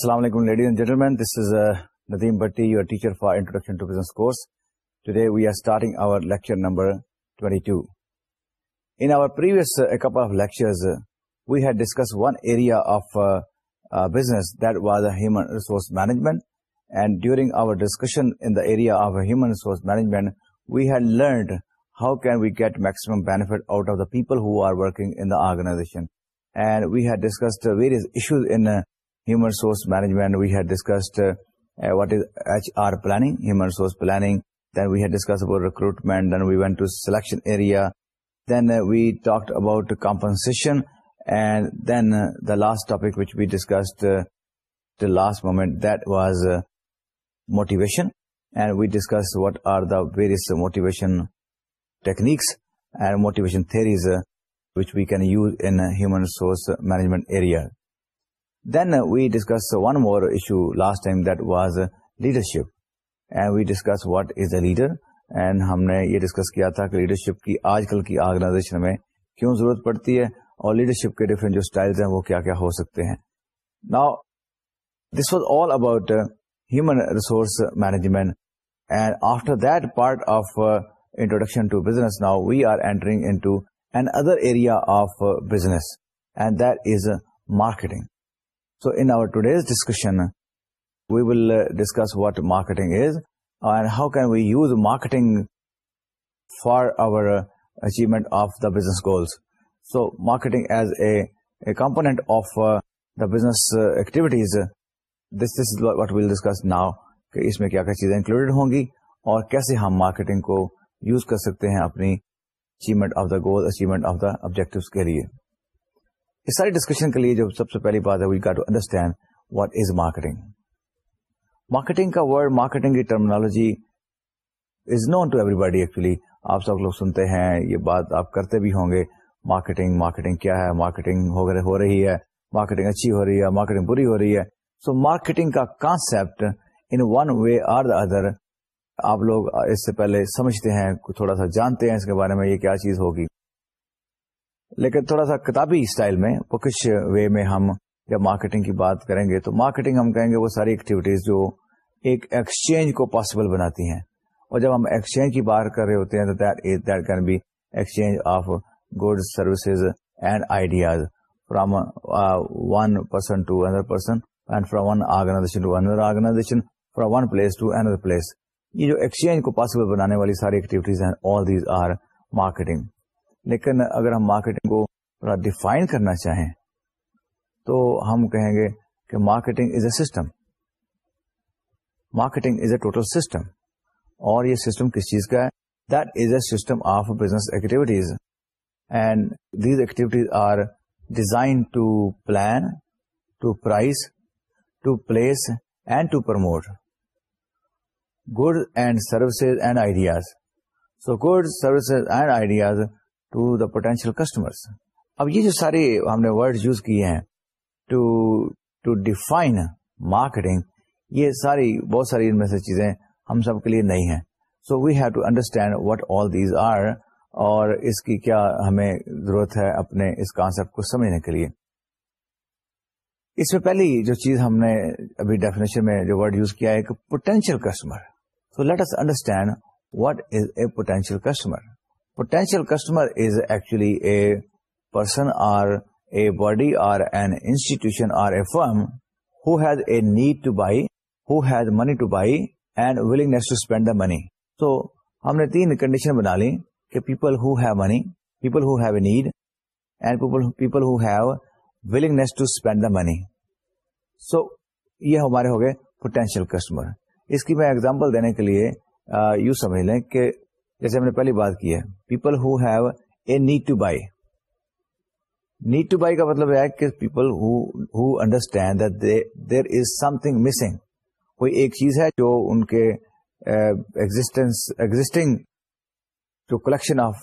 السلام علیکم ladies and gentlemen is Nadeem Butt your teacher for introduction to business number offences that was his management and during our discussion of human resource management we had learned how can we get maximum bit of the people who are working we had discussed various issues in human resource management, we had discussed uh, uh, what is HR planning, human resource planning. Then we had discussed about recruitment. Then we went to selection area. Then uh, we talked about compensation. And then the last topic which we discussed the last moment, that was motivation. And we discussed what are the various motivation techniques and motivation theories which we can use in human resource management area. Then we discuss one more issue last time that's leadership and we discuss what is a leader and ہم نے یہ discuss کیا تھا کہ leadership کی آج کل کی آرگنائزیشن میں کیوں ضرورت پڑتی ہے اور لیڈرشپ کے ڈفرینٹ جو اسٹائل ہیں وہ کیا کیا ہو سکتے ہیں نا this was all about human resource management and after that part of introduction to business now we are entering into another area of business and that is marketing so in this discussion we will discuss what marketing is and how can we use marketing for over achievement of the business goals so marketing as a component of the business activities this what will discuss now کہ اس میں کیا کیا چیزیں included ہوں گی اور کیسے ہم مارکیٹنگ کو یوز کر سکتے ہیں اپنی achievement of the goal achievement of the objective کے لیے اس ساری ڈسکشن کے لیے جو سب سے پہلی بات ہے we got to understand what is marketing marketing کا ورڈ مارکیٹنگ کی terminology is known to everybody actually آپ سب لوگ سنتے ہیں یہ بات آپ کرتے بھی ہوں گے مارکیٹنگ مارکیٹنگ کیا ہے مارکیٹنگ ہو رہی ہے مارکیٹنگ اچھی ہو رہی ہے مارکیٹنگ بری ہو رہی ہے سو مارکیٹنگ کا concept in one way or the other آپ لوگ اس سے پہلے سمجھتے ہیں تھوڑا سا جانتے ہیں اس کے بارے میں یہ کیا چیز ہوگی لیکن تھوڑا سا کتابی اسٹائل میں وہ کچھ وے میں ہم جب مارکیٹنگ کی بات کریں گے تو مارکیٹنگ ہم کہیں گے وہ ساری ایکٹیویٹیز جو ایک ایکسچینج کو پاسبل بناتی ہیں اور جب ہم ایکسچینج کی بات کر رہے ہوتے ہیں تو that can be exchange of good services and ideas from one person to another person and from one organisation organisation to another from one place to another place یہ جو ایکسچینج کو پاسبل بنانے والی ساری ایکٹیویٹیز ہیں all these are marketing لیکن اگر ہم مارکیٹنگ کو ڈیفائن کرنا چاہیں تو ہم کہیں گے کہ marketing is a system marketing is a total system اور یہ سسٹم کس چیز کا ہے that is a system of business activities and these activities are design to plan to price to place and to promote good and services and ideas so good services and ideas to the potential customers اب یہ جو سارے ہم نے word use کیے ہیں to to define marketing یہ ساری بہت ساری ان میں سے چیزیں ہم سب کے لیے نہیں ہیں so we have to understand what all these are اور اس کی کیا ہمیں ضرورت ہے اپنے اس کانسپٹ کو سمجھنے کے لیے اس میں پہلی جو چیز ہم نے ابھی ڈیفینیشن میں جو ورڈ یوز کیا ہے کہ potential customer so let's understand what is a potential customer potential spend the money تو ہم نے تین کنڈیشن بنا لی کہ people who have money people who need and people willingness to spend the money so یہ ہمارے ہو گئے پوٹینشیل کسٹمر اس کی میں ایگزامپل دینے کے لیے یو سمجھ لیں کہ جیسے ہم نے پہلی بات کی ہے people who have a need to buy need to buy کا مطلب ہے کہ people who understand there is something missing کوئی ایک چیز ہے جو ان کے ایگزٹنگ eh, جو collection of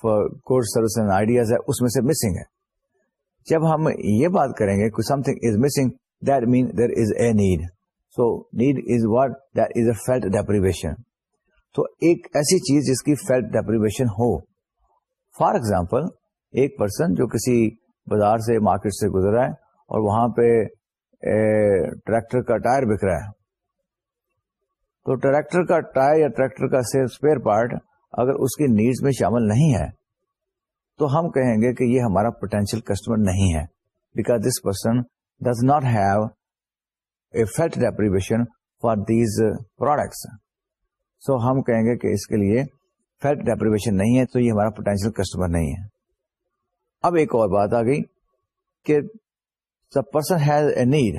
service and ideas ہے اس میں سے مسنگ ہے جب ہم یہ بات کریں گے کہ thing is missing that mean there is a need so need is what that is a felt deprivation تو ایک ایسی چیز جس کی فیٹ ڈیپریویشن ہو فار ایگزامپل ایک پرسن جو کسی بازار سے مارکیٹ سے گزرا ہے اور وہاں پہ ٹریکٹر کا ٹائر بک رہا ہے تو ٹریکٹر کا ٹائر یا ٹریکٹر کا اسپیئر پارٹ اگر اس کی نیڈز میں شامل نہیں ہے تو ہم کہیں گے کہ یہ ہمارا پوٹینشیل کسٹمر نہیں ہے because this person does not have a felt deprivation for these products so ہم کہیں گے کہ اس کے لیے فیٹ ڈیپریویشن نہیں ہے تو یہ ہمارا پوٹینشیل کسٹمر نہیں ہے اب ایک اور بات آ گئی کہ the person has a need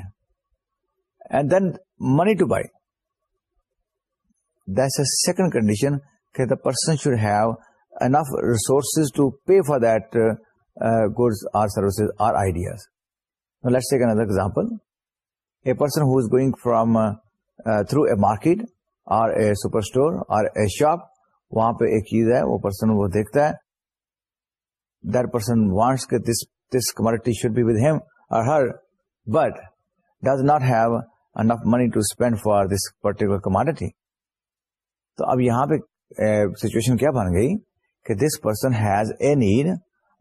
and then money to buy this a second condition کہ the person should have enough resources to pay for that goods or services or ideas let's another example a person who is going from through a market or a super store or a shop وہاں پہ ایک چیز ہے وہ person وہ دیکھتا ہے the person wants this this commodity should be with him or her but does not have enough money to spend for this particular commodity تو اب یہاں پہ سچویشن کیا بن گئی کہ this person has a need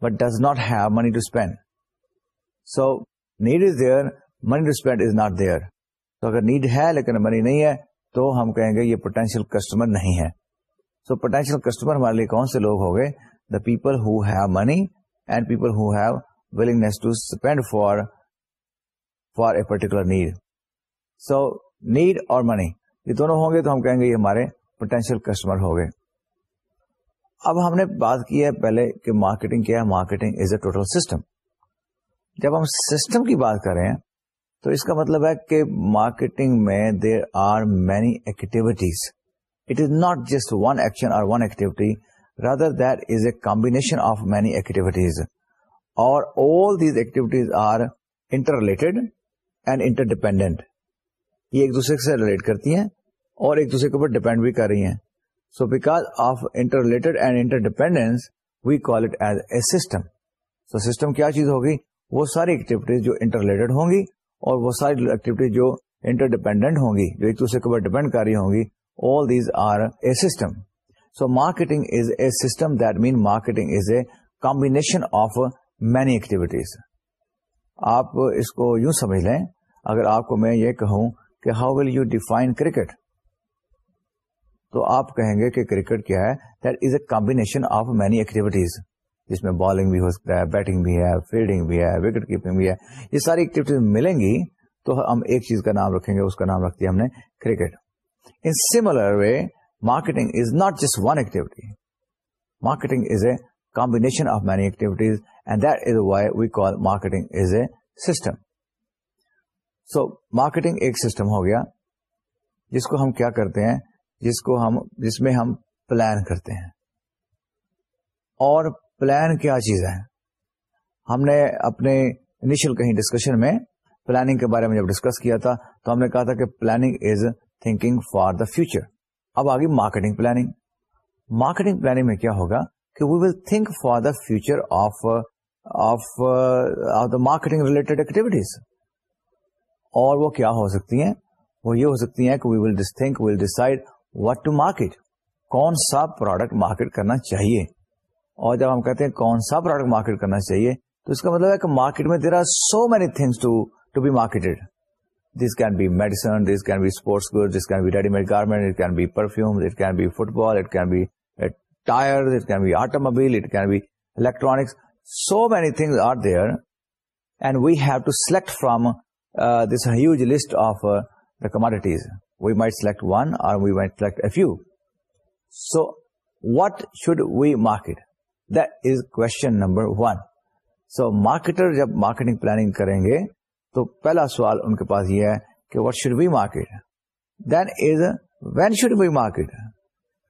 but does not have money to spend so need is there money to spend is not there تو اگر نیڈ ہے لیکن منی نہیں ہے تو ہم کہیں گے یہ پوٹینشیل کسٹمر نہیں ہے سو پوٹینشیل کسٹمر ہمارے لیے کون سے لوگ ہو گئے the people who have money and people who have willingness to spend for for a particular need so need اور منی یہ دونوں ہوں گے تو ہم کہیں گے یہ ہمارے پوٹینشیل کسٹمر ہو گئے اب ہم نے بات کی ہے پہلے کہ مارکیٹنگ کیا ہے marketing is a total system جب ہم سسٹم کی بات کر رہے ہیں تو اس کا مطلب ہے کہ مارکیٹنگ میں there are many activities it is not just one action or one activity rather that is a combination of many activities اور all these activities are inter interrelated and dependent یہ ایک دوسرے سے ریلیٹ کرتی ہیں اور ایک دوسرے کے اوپر ڈیپینڈ بھی کر رہی ہیں so because of inter related and inter dependence we call it as a system so system کیا چیز ہوگی وہ ساری ایکٹیویٹیز جو انٹر ریلیٹڈ ہوں گی اور وہ ساری ایکٹیویٹی جو انٹر ڈیپینڈنٹ ہوں گی جو ایک دوسرے کے اوپر ڈیپینڈ کر رہی ہوں گی all these are a system so marketing is a system that mean marketing is a combination of many activities آپ اس کو یوں سمجھ لیں اگر آپ کو میں یہ کہوں کہ how will you define cricket تو آپ کہیں گے کہ کرکٹ کیا ہے that is a combination of many activities جس میں بالنگ بھی ہو سکتا ہے بیٹنگ بھی ہے فیلڈنگ بھی ہے وکٹ کیپنگ بھی ہے یہ ساری ایکٹیویٹی ملیں گی تو ہم ایک چیز کا نام رکھیں گے اس کا نام ہم نے cricket in way marketing is not just one activity marketing is a combination of many activities and that is why we call marketing is a system so marketing ایک سسٹم ہو گیا جس کو ہم کیا کرتے ہیں جس کو ہم جس میں ہم پلان کرتے ہیں اور پلان کیا چیز ہے ہم نے اپنے انیشل کہیں ڈسکشن میں پلاننگ کے بارے میں جب ڈسکس کیا تھا تو ہم نے کہا تھا کہ planning is thinking for the future اب آگے مارکیٹنگ پلاننگ مارکیٹنگ پلاننگ میں کیا ہوگا کہ we will think for the future of of of the marketing related activities اور وہ کیا ہو سکتی ہیں وہ یہ ہو سکتی ہیں کہ we will this think will decide what to market کون سا پروڈکٹ مارکیٹ کرنا چاہیے اور جب ہم کہتے ہیں کون سا پروڈکٹ مارکیٹ کرنا چاہیے تو اس کا مطلب ہے کہ مارکیٹ میں there are so many things to to be marketed this can be medicine this can be sports good this can be ready made garment it can be perfume it can be football it can be tyre it can be automobile it can be electronics so many things are there and we have to select from this huge list of the commodities we might select one or we might select a few so what should we market that is question number one so marketer جب marketing planning کریں گے تو پہلا سوال ان کے پاس یہ ہے کہ what should be market then is when should be market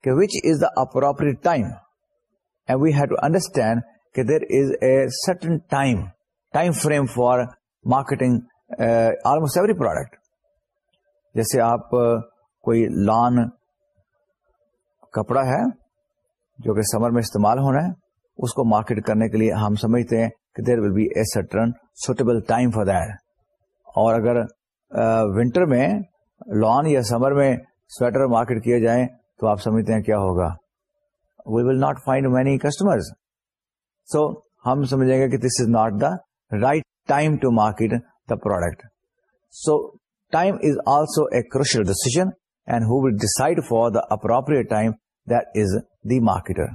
کہ which is the appropriate time and we have to understand کہ there is a certain time time frame for marketing almost every product جیسے آپ کوئی lawn کپڑا ہے جو کہ سمر میں استعمال ہونا ہے اس کو مارکیٹ کرنے کے لیے ہم سمجھتے ہیں کہ there will be a certain suitable time for اور اگر ونٹر میں لان یا سمر میں سویٹر مارکیٹ کیا جائیں تو آپ سمجھتے ہیں کیا ہوگا we will not find many customer so ہم سمجھیں گے کہ this is not the right time to market the product so time is also a crucial decision and who will decide for the appropriate time that is the marketer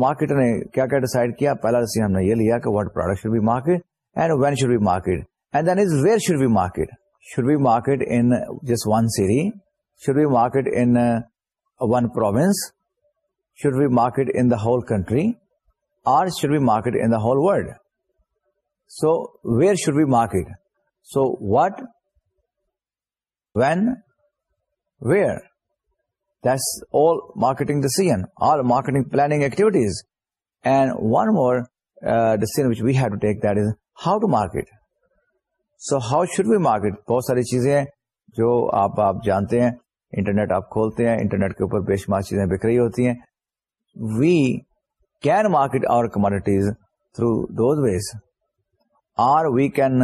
market نے کیا کیا decide کیا پہلا decision ہم نے یہ لیا کہ product should be market and when should be market and then is where should be market should be market in جس one should be market in one province should be market in the whole country or should be market in the whole world so where should be market so what when where marketing decision all marketing planning activities and one more decision we have to take that is how to market so how should be market بہت ساری چیزیں ہیں جو آپ آپ جانتے ہیں internet آپ کھولتے ہیں انٹرنیٹ کے اوپر بے شمار چیزیں بک رہی ہوتی ہیں we can market our commodities through those ways or we can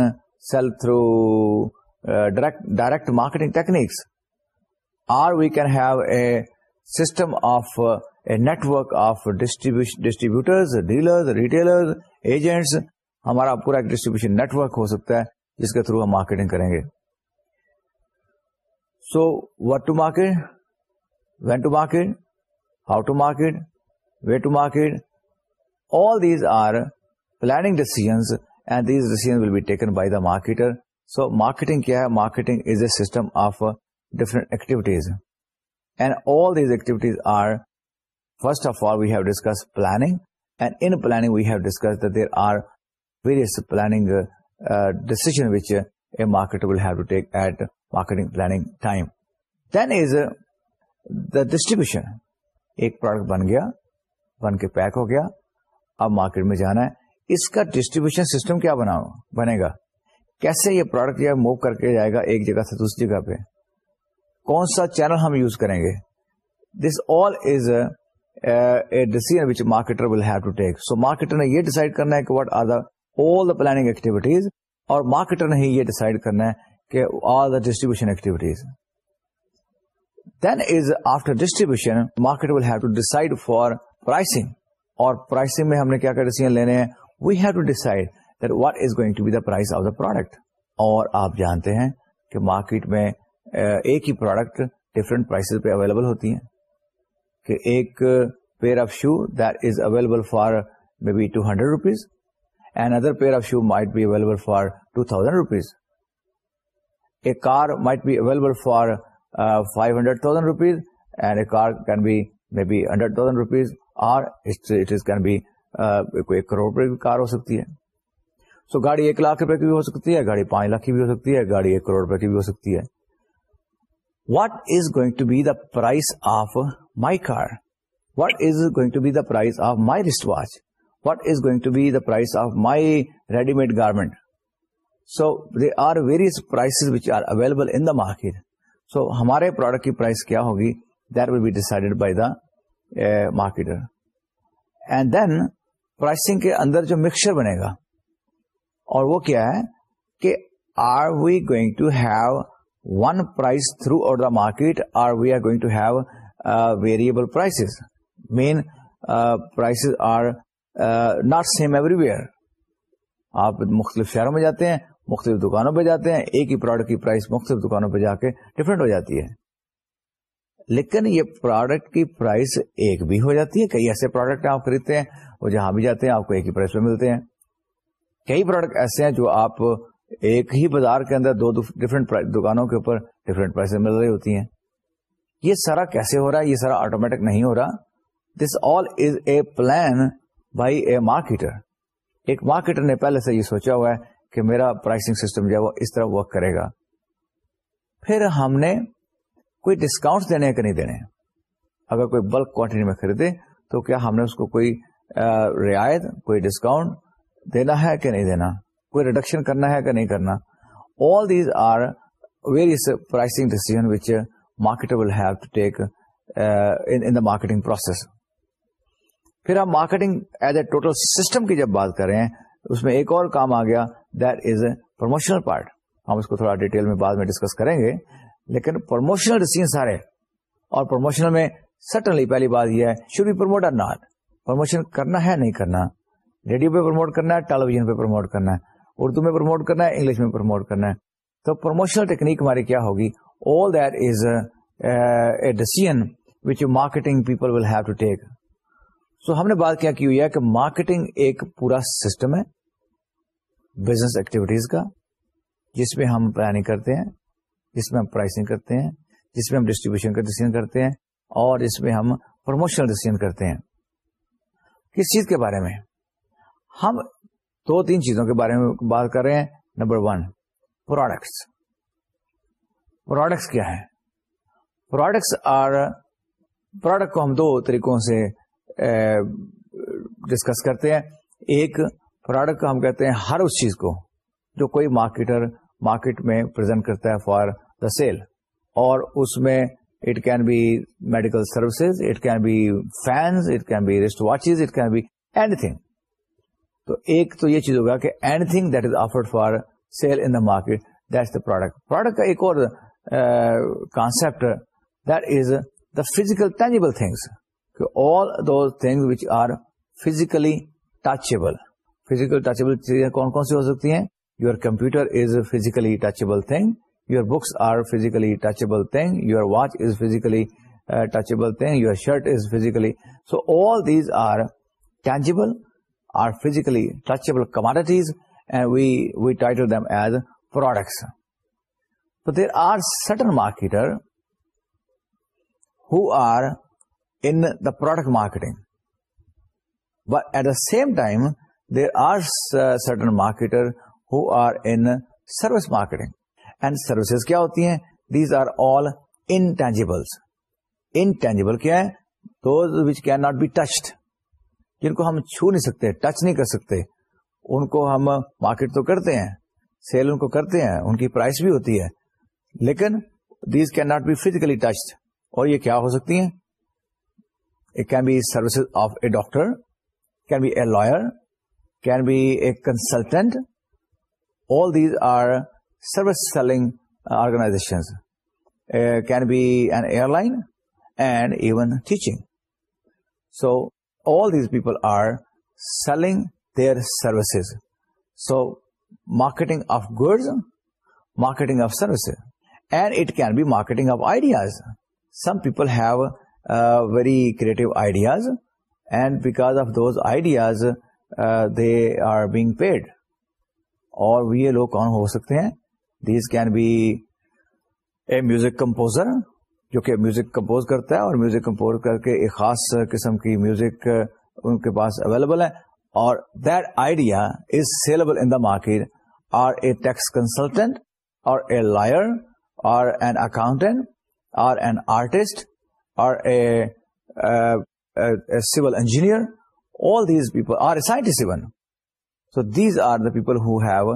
sell through direct direct marketing techniques or we can have a some of a network of distribution distributor dealer retailer agents ہمارا پورا ایک distribution network ہو سکتا ہے جس کے through ہم marketing کریں گے so what to market when to market how to market way to market all these are planning decisions and these decision will be taken by the marketer so marketing کیا ہے marketing is a system of different activities and all these activities are first of all have discuss planning then is the distribution ایک product بن گیا بن کے pack ہو گیا اب market میں جانا ہے اس کا ڈسٹریبیوشن سسٹم کیا بنا بنے گا کیسے یہ پروڈکٹ موو کر کے جائے گا ایک جگہ سے دوسری جگہ پہ کون سا چینل ہم یوز کریں گے this all is a decision which marketer will have to take so marketer نے یہ ڈیسائڈ کرنا ہے کہ what are the all the planning activities اور مارکیٹر نے یہ ڈیسائڈ کرنا ہے کہ all the distribution activities then is after distribution market will have to decide for pricing اور پرائسنگ میں ہم نے کیا کیا ڈیسیزن لینے ہیں we have to decide that what is going to be the price of the product اور آپ جانتے ہیں کہ مارکیٹ میں ایک ہی پروڈکٹ ڈفرینٹ پرائسز پہ اویلیبل ہوتی ہیں کہ ایک pair of shoe this available for may be two hundred rupees and other pair of shoe might be available for two thousand rupees a car might be available for five hundred thousand rupees and a car can be may be hundred thousand rupees اور کوئی ایک کروڑ روپے کی کار ہو سکتی ہے سو so, گاڑی ایک لاکھ روپے کی بھی ہو سکتی ہے گاڑی پانچ لاکھ کی بھی ہو سکتی ہے گاڑی ایک کروڑ روپے کی بھی ہو سکتی ہے what is going to be the price of my car what is going to be the price of my wrist watch what is going to be the price of my ready made garment so there are various price which are available in the market so ہمارے product کی price کیا ہوگی there will be decided by the marketer and then pricing کے اندر جو mixture بنے گا اور وہ کیا ہے کہ are we گوئگ to have one price through prices. The market are we are going to everywhere. آپ مختلف شہروں میں جاتے ہیں مختلف دکانوں پہ جاتے ہیں ایک ہی پروڈکٹ کی پرائز مختلف دکانوں پہ جا کے ڈفرینٹ ہو جاتی ہے لیکن یہ پروڈکٹ کی پرائز ایک بھی ہو جاتی ہے کئی ایسے پروڈکٹ آپ خریدتے ہیں اور جہاں بھی جاتے ہیں آپ کو ایک ہی پرائز پہ ملتے ہیں کئی پروڈکٹ ایسے ہیں جو آپ ایک ہی بازار کے اندر دو ڈفرنٹ دکانوں کے اوپر ڈفرینٹ پرائز مل رہی ہوتی ہیں یہ سارا کیسے ہو رہا ہے یہ سارا آٹومیٹک نہیں ہو رہا this all is a plan by a marketer ایک مارکیٹر نے پہلے سے یہ سوچا ہوا ہے کہ میرا پرائسنگ سسٹم جو ہے وہ اس طرح ورک کرے گا پھر ہم نے کوئی ڈسکاؤنٹ دینے کہ نہیں دینے اگر کوئی بلک کوانٹٹی میں خریدے تو کیا ہم نے اس کو کوئی رعایت کوئی ڈسکاؤنٹ دینا ہے کہ نہیں دینا کوئی ریڈکشن کرنا ہے کہ نہیں کرنا all these are various pricing decision which market will have to take the marketing process پھر آپ marketing as a total system کی جب بات کر رہے ہیں اس میں ایک اور کام آ گیا that is a promotional part ہم اس کو تھوڑا ڈیٹیل میں بعد میں ڈسکس کریں گے لیکن پروموشنل ڈیسیزن سارے اور پروموشنل میں سٹنلی پہلی بات یہ ہے should be promote or not promotion کرنا ہے نہیں کرنا ریڈیو پہ پروموٹ کرنا ہے ٹیلیویژن پہ پروموٹ کرنا ہے اردو میں پروموٹ کرنا ہے انگلش میں پروموٹ کرنا ہے تو پروموشنل ٹیکنیک ہماری کیا ہوگی مارکیٹنگ مارکیٹنگ ایک پورا سسٹم ہے بزنس ایکٹیویٹیز کا جس میں ہم پلاننگ کرتے ہیں جس میں ہم پرائسنگ کرتے ہیں جس میں ہم ڈسٹریبیوشن کا ڈسیزن کرتے ہیں اور اس میں ہم پروموشنل ڈسن کرتے ہیں کس چیز کے بارے میں ہم دو تین چیزوں کے بارے میں بات کر رہے ہیں نمبر ون پروڈکٹس پروڈکٹس کیا ہے پروڈکٹس آر پروڈکٹ کو ہم دو طریقوں سے ڈسکس کرتے ہیں ایک پروڈکٹ کو ہم کہتے ہیں ہر اس چیز کو جو کوئی مارکیٹر مارکیٹ میں پرزینٹ کرتا ہے فار دا سیل اور اس میں it can be medical services it can be fence it can be wrist watches it can be anything تو ایک تو یہ چیز ہوگا کہ anything that is offered for sale in market that the product product کا ایک اور concept that is the physical tangible things all things which are physically touchable physical touchable چیزیں کون کون سی ہو سکتی ہیں your computer is physically touchable thing your books are physically touchable thing your watch is physically touchable thing your shirt is physically so all these are tangible are physically touchable commodities and we we title them as products there are certain marketer who are in the product marketing but at the same time there are certain marketer who are in service marketing and services کیا ہوتی ہیں these are all intangibles intangible کیا ہے تو can not be touched جن کو ہم چھو نہیں سکتے ٹچ نہیں کر سکتے ان کو ہم مارکیٹ تو کرتے ہیں سیل ان کو کرتے ہیں ان کی پرائس بھی ہوتی ہے لیکن these cannot be physically touch اور یہ کیا ہو سکتی ہیں it can be services of a doctor can be a lawyer can be a consultant all these are service selling organization can be an airline and even teaching so all these people are selling their services so marketing of goods marketing of service and it can be marketing of ideas some people have very creative ideas and because of those ideas they are big paid اور یہ لوگ آن ہو سکتے ہیں these can be a music composer جو کہ music compose کرتا ہے اور میوزک کمپوز کر کے ایک خاص قسم کی میوزک ان کے پاس اویلیبل ہے اور that idea is sellable in the market or a tax consultant or a lawyer or an accountant or an artist or a civil engineer all these people are a scientist even so these are the people who have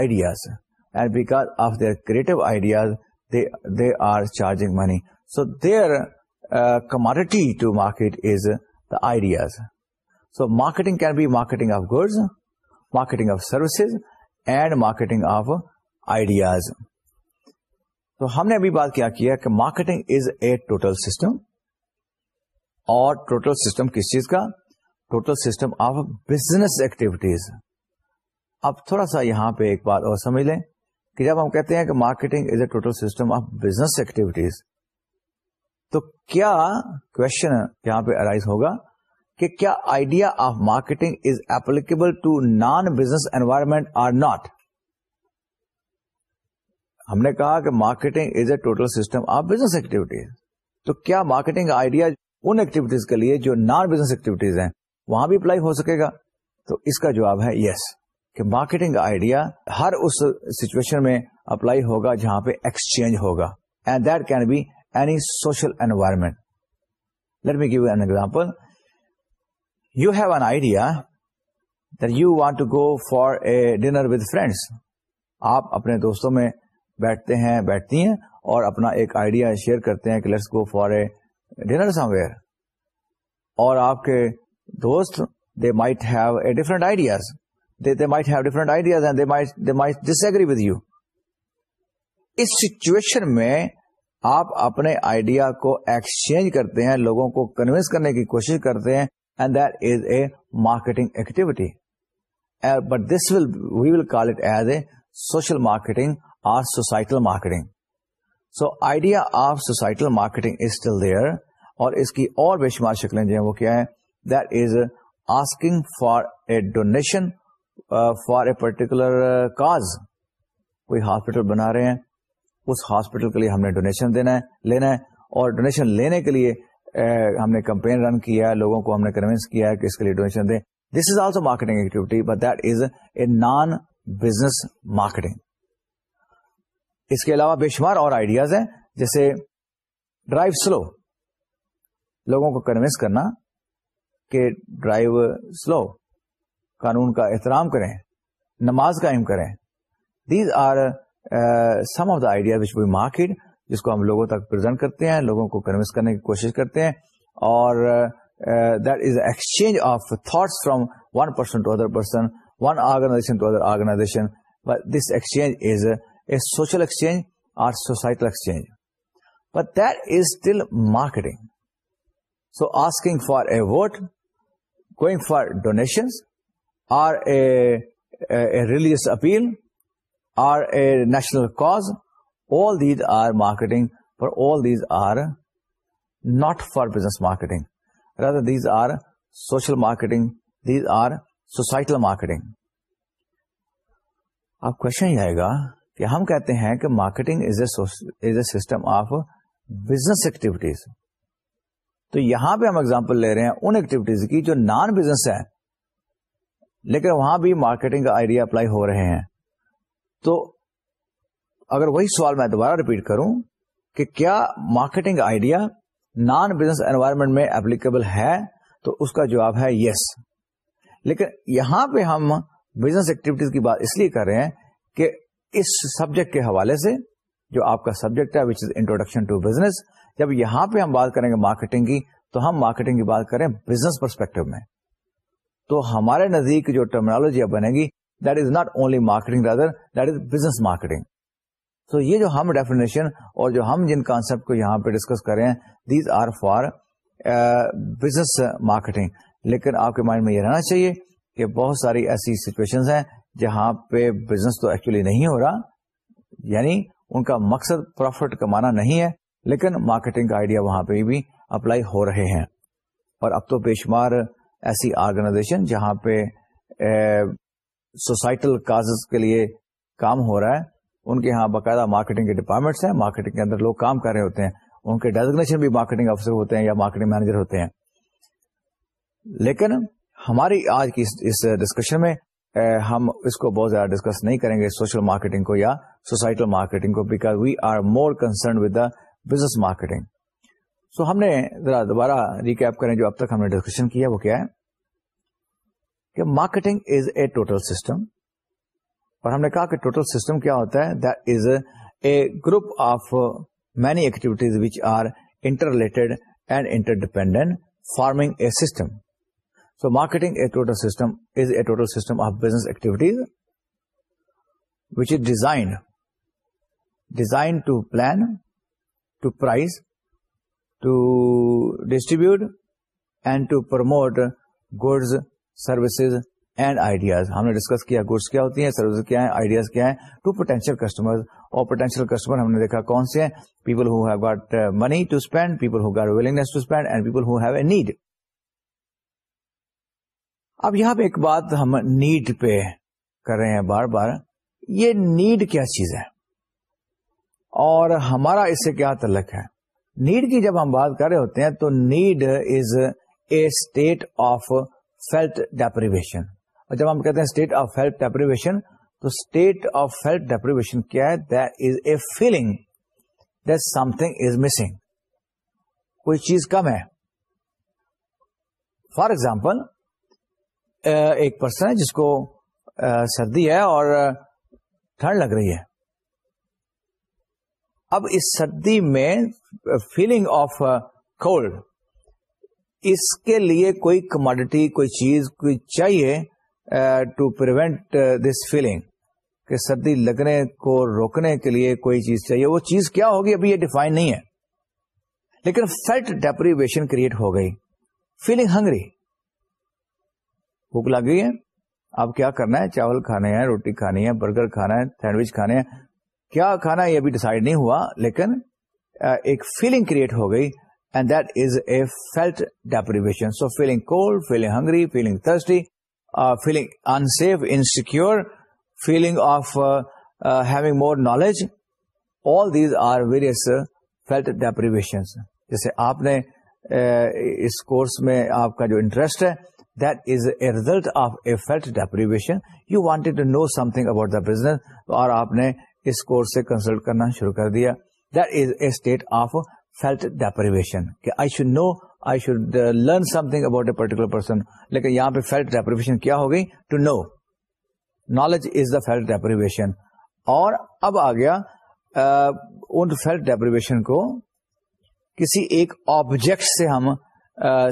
ideas and because of their creative ideas they are charging money so their commodity to market is the ideas so marketing can be marketing of goods marketing of services and marketing of ideas تو ہم نے ابھی بات کیا کیا کہ marketing is a total system اور total system کس چیز کا total system of business activities اب تھوڑا سا یہاں پہ ایک بات اور سمجھ لیں کہ جب ہم کہتے ہیں کہ marketing is a total system of business activities تو کیا کوشچن یہاں پہ ارائز ہوگا کہ کیا idea of marketing is applicable to non business environment or not ہم نے کہا کہ marketing is a total system of business activities تو کیا مارکیٹنگ آئیڈیا ان ایکٹیویٹیز کے لیے جو نان بزنس ایکٹیویٹیز ہیں وہاں بھی اپلائی ہو سکے گا تو اس کا جواب ہے یس کہ مارکیٹنگ آئیڈیا ہر اس سچویشن میں اپلائی ہوگا جہاں پہ ایکسچینج ہوگا and that can be minute let me give example you have an idea the you want to go for friends آپ اپنے دوستوں میں بیٹھتے ہیں بیٹھتی ہیں اور اپنا ایک آئیڈیا شیئر کرتے ہیں کہ let's go for a dinner somewhere اور آپ کے دوست they might have a different ideas they might have different ideas they might disagree with you us situation میں آپ اپنے آئیڈیا کو ایکسچینج کرتے ہیں لوگوں کو کنوینس کرنے کی کوشش کرتے ہیں and that is a marketing activity but this will we will call it as a social marketing or societal marketing so idea of societal marketing is still there اور اس کی اور بے شمار شکلیں جو ہیں وہ کیا ہے that is asking for a donation for a particular cause کوئی ہاسپٹل بنا رہے ہیں اس ہاسپٹل کے لیے ہم نے ڈونیشن دینا ہے لینا ہے اور ڈونیشن لینے کے لیے ہم نے کمپین رن کیا ہے لوگوں کو ہم نے کنوینس کیا ہے کہ اس کے لیے ڈونیشن دیں this is also marketing activity but that is a non business marketing اس کے علاوہ بے شمار اور آئیڈیاز ہیں جیسے ڈرائیو سلو لوگوں کو کنوینس کرنا کہ ڈرائیو سلو قانون کا احترام کریں نماز قائم کریں these are some of the idea which we market جس کو ہم لوگوں تک پرزینٹ کرتے ہیں لوگوں کو کنوینس کرنے کی کوشش کرتے ہیں اور that is exchange of thoughts from one person to other person one organization organization to other this exchange is a social exchange or societal exchange but that is still marketing so asking for a vote going for donation or a religious appeal or a national cause all these are marketing for all these are not for business marketing these are social marketing these are societal marketing اب question یہ آئے گا کہ ہم کہتے ہیں کہ marketing is a system of business activities تو یہاں پہ ہم ایگزامپل لے رہے ہیں ان ایکٹیویٹیز کی جو نان بزنس ہے لیکن وہاں بھی مارکیٹنگ کا آئیڈیا اپلائی ہو رہے ہیں تو اگر وہی سوال میں دوبارہ ریپیٹ کروں کہ کیا marketing idea non business environment میں اپلیکیبل ہے تو اس کا جواب ہے یس yes. لیکن یہاں پہ ہم بزنس ایکٹیویٹیز کی بات اس لیے کر رہے ہیں کہ اس سبجیکٹ کے حوالے سے جو آپ کا سبجیکٹ ہے which is introduction to business جب یہاں پہ ہم بات کریں گے مارکیٹنگ کی تو ہم مارکیٹنگ کی بات کریں بزنس پرسپیکٹو میں تو ہمارے نزدیک جو ٹرمنالوجی اب بنے گی that is not only marketing rather that is business marketing so یہ جو ہم ڈیفینیشن اور جو ہم جن کانسیپٹ کو یہاں پہ ڈسکس کر رہے ہیں these are for business marketing لیکن آپ کے مائنڈ میں یہ رہنا چاہیے کہ بہت ساری ایسی سچویشن ہیں جہاں پہ بزنس تو ایکچولی نہیں ہو رہا یعنی ان کا مقصد پروفٹ کمانا نہیں ہے لیکن مارکیٹنگ کا آئیڈیا وہاں پہ بھی اپلائی ہو رہے ہیں اور اب تو بے شمار ایسی آرگنائزیشن جہاں پہ uh, سوسائٹل کاز کے لیے کام ہو رہا ہے ان کے یہاں باقاعدہ مارکیٹنگ کے ڈپارٹمنٹس ہیں مارکیٹنگ کے اندر لوگ کام کر رہے ہوتے ہیں ان کے ڈیزگنیشن بھی مارکیٹنگ آفیسر ہوتے ہیں یا مارکیٹنگ مینیجر ہوتے ہیں لیکن ہماری آج کی اس ڈسکشن میں ہم اس کو بہت زیادہ ڈسکس نہیں کریں گے سوشل مارکیٹنگ کو یا سوسائٹل مارکیٹنگ کو because we are more concern with the business marketing so ہم نے ذرا دوبارہ ریکیپ کریں جو اب تک ہم نے ڈسکشن کیا وہ کیا ہے کہ marketing is a total system اور ہم نے کہا کہ ٹوٹل سسٹم کیا ہوتا ہے is a group of many activities which are interrelated and interdependent forming a system so marketing a total system is a total system of business activities which is designed design to plan to price to distribute and to promote goods services and ideas ہم نے discuss کیا goods کیا ہوتی ہیں services کیا ہیں ideas کیا ہیں ٹو پوٹینشیل کسٹمر اور پوٹینشیل کسٹمر ہم نے دیکھا کون سے ہیں people who have got money to spend people who got willingness to spend and people who have a need اب یہاں پہ ایک بات ہم نیڈ پہ کر رہے ہیں بار بار یہ نیڈ کیا چیز ہے اور ہمارا اس سے کیا تعلق ہے نیڈ کی جب ہم بات کر رہے ہوتے ہیں تو need is a state of deprivation اور جب ہم کہتے ہیں اسٹیٹ آف ڈیپریویشن تو اسٹیٹ آف ڈیپریویشن کیا ہے is a feeling that something is missing کوئی چیز کم ہے فار ایگزامپل ایک پرسن ہے جس کو سردی ہے اور ٹھنڈ لگ رہی ہے اب اس سردی میں فیلنگ آف کولڈ اس کے لیے کوئی کماڈیٹی کوئی چیز کوئی چاہیے ٹو پروینٹ دس فیلنگ کہ سردی لگنے کو روکنے کے لیے کوئی چیز چاہیے وہ چیز کیا ہوگی ابھی یہ ڈیفائن نہیں ہے لیکن فیٹ ڈیپریویشن کریٹ ہو گئی فیلنگ ہنگری بھوک لگ گئی ہے اب کیا کرنا ہے چاول کھانے ہیں روٹی کھانی ہے برگر کھانا ہے سینڈوچ کھانے ہیں کیا کھانا ہے یہ ابھی ڈسائڈ نہیں ہوا لیکن ایک فیلنگ کریٹ ہو گئی and that is a felt deprivation so feeling cold feeling hungry feeling feeling insecure feeling of having more knowledge all these are variety deprivation جیسے آپ نے uh, اس کو جو انٹرسٹ ہے that is a result of a felt deprivation you wanted to know something about the business اور آپ نے اس کو کنسلٹ کرنا شروع کر دیا this a state of felt deprivation کہ I should know I should learn something about a particular person لیکن یہاں پہ فیلٹ ڈیپریویشن کیا ہو گئی to know knowledge is the felt deprivation اور اب آ گیا ان فیلٹ ڈیپریویشن کو کسی ایک آبجیکٹ سے ہم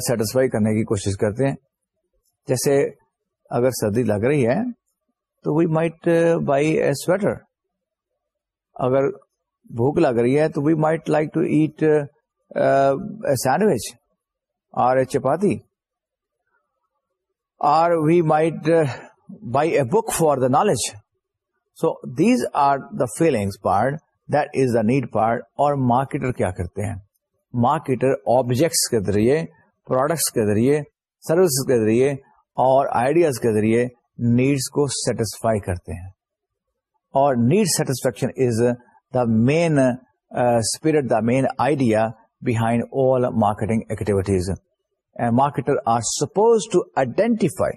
سیٹسفائی uh, کرنے کی کوشش کرتے ہیں جیسے اگر سردی لگ رہی ہے تو we might buy a sweater اگر بھوک لگ رہی ہے تو we might like to eat sandwich or chapati or we might buy a book for the knowledge so these are the feeling part that is the need part اور marketer کیا کرتے ہیں مارکیٹر آبجیکٹس کے ذریعے products کے ذریعے services کے ذریعے اور آئیڈیاز کے ذریعے نیڈس کو سیٹسفائی کرتے ہیں اور need satisfaction is main spirit the main idea behind all marketing activities marketing marketer are suppose to identify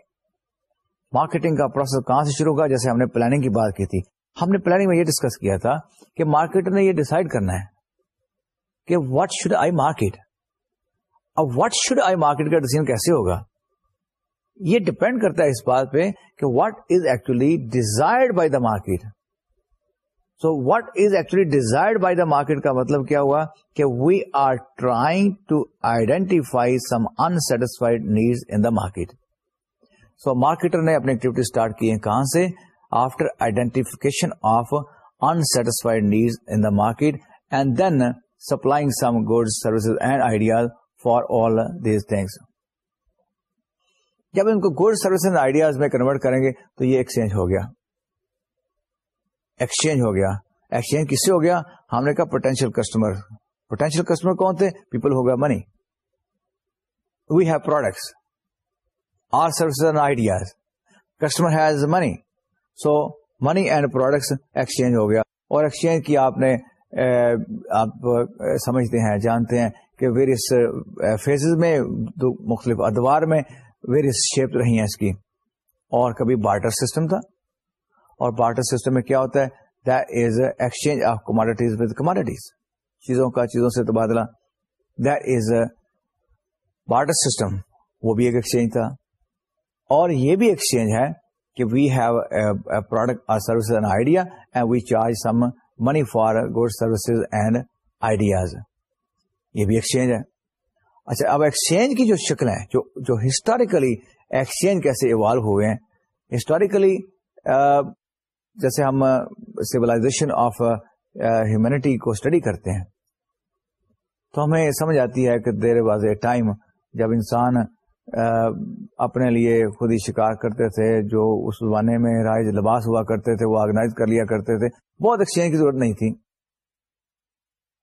marketing کا پروسیس کہاں سے شروع ہوگا جیسے ہم نے پلاننگ کی بات کی تھی ہم نے پلاننگ میں یہ ڈسکس کیا تھا کہ مارکیٹر نے یہ decide کرنا ہے کہ what should I market Ab what should I market کا ڈیسیزن کیسے ہوگا یہ ڈپینڈ کرتا ہے اس بات پہ کہ what is actually desired by the market so what is actually desired by the market کا مطلب کیا ہوا کہ we are trying to identify some in need in the market so marketer نے اپنی ایکٹیویٹی اسٹارٹ کی ہے کہاں سے after identification of in need in the market and then supplying some good services and ideas for all these things جب ان کو good services ideas میں کنورٹ کریں گے تو یہ ایکسچینج ہو گیا ایکسچینج ہو گیا ایکسچینج کس سے ہو گیا ہم نے کہا پوٹینشیل کسٹمر پوٹینشیل کسٹمر کون تھے پیپل ہو گیا money we have products or ideas customer has money money so and products exchange ہو گیا اور ایکسچینج کی آپ نے آپ سمجھتے ہیں جانتے ہیں کہ ویریس فیزز میں مختلف ادوار میں ویریس شیپ رہی ہیں اس کی اور کبھی بارٹر سسٹم تھا اور بارٹر سسٹم میں کیا ہوتا ہے this exchange of commodities commodities چیزوں کا چیزوں سے تبادلہ دیٹ از بارٹر سسٹم وہ بھی ایک ایکسچینج تھا اور یہ بھی ایکسچینج ہے کہ we have have service idea and we charge some money for good services and ideas یہ بھی ایکسچینج ہے اچھا اب ایکسچینج کی جو شکلیں جو ہسٹوریکلی ایکسچینج کیسے ایوالو ہوئے ہیں ہسٹوریکلی جیسے ہم سولاشن آف ہیومینٹی کو اسٹڈی کرتے ہیں تو ہمیں سمجھ آتی ہے کہ دیر واز اے ٹائم جب انسان اپنے لیے خود ہی شکار کرتے تھے جو اس زمانے میں رائج لباس ہوا کرتے تھے وہ آرگنائز کر لیا کرتے تھے بہت ایکسچینج کی ضرورت نہیں تھی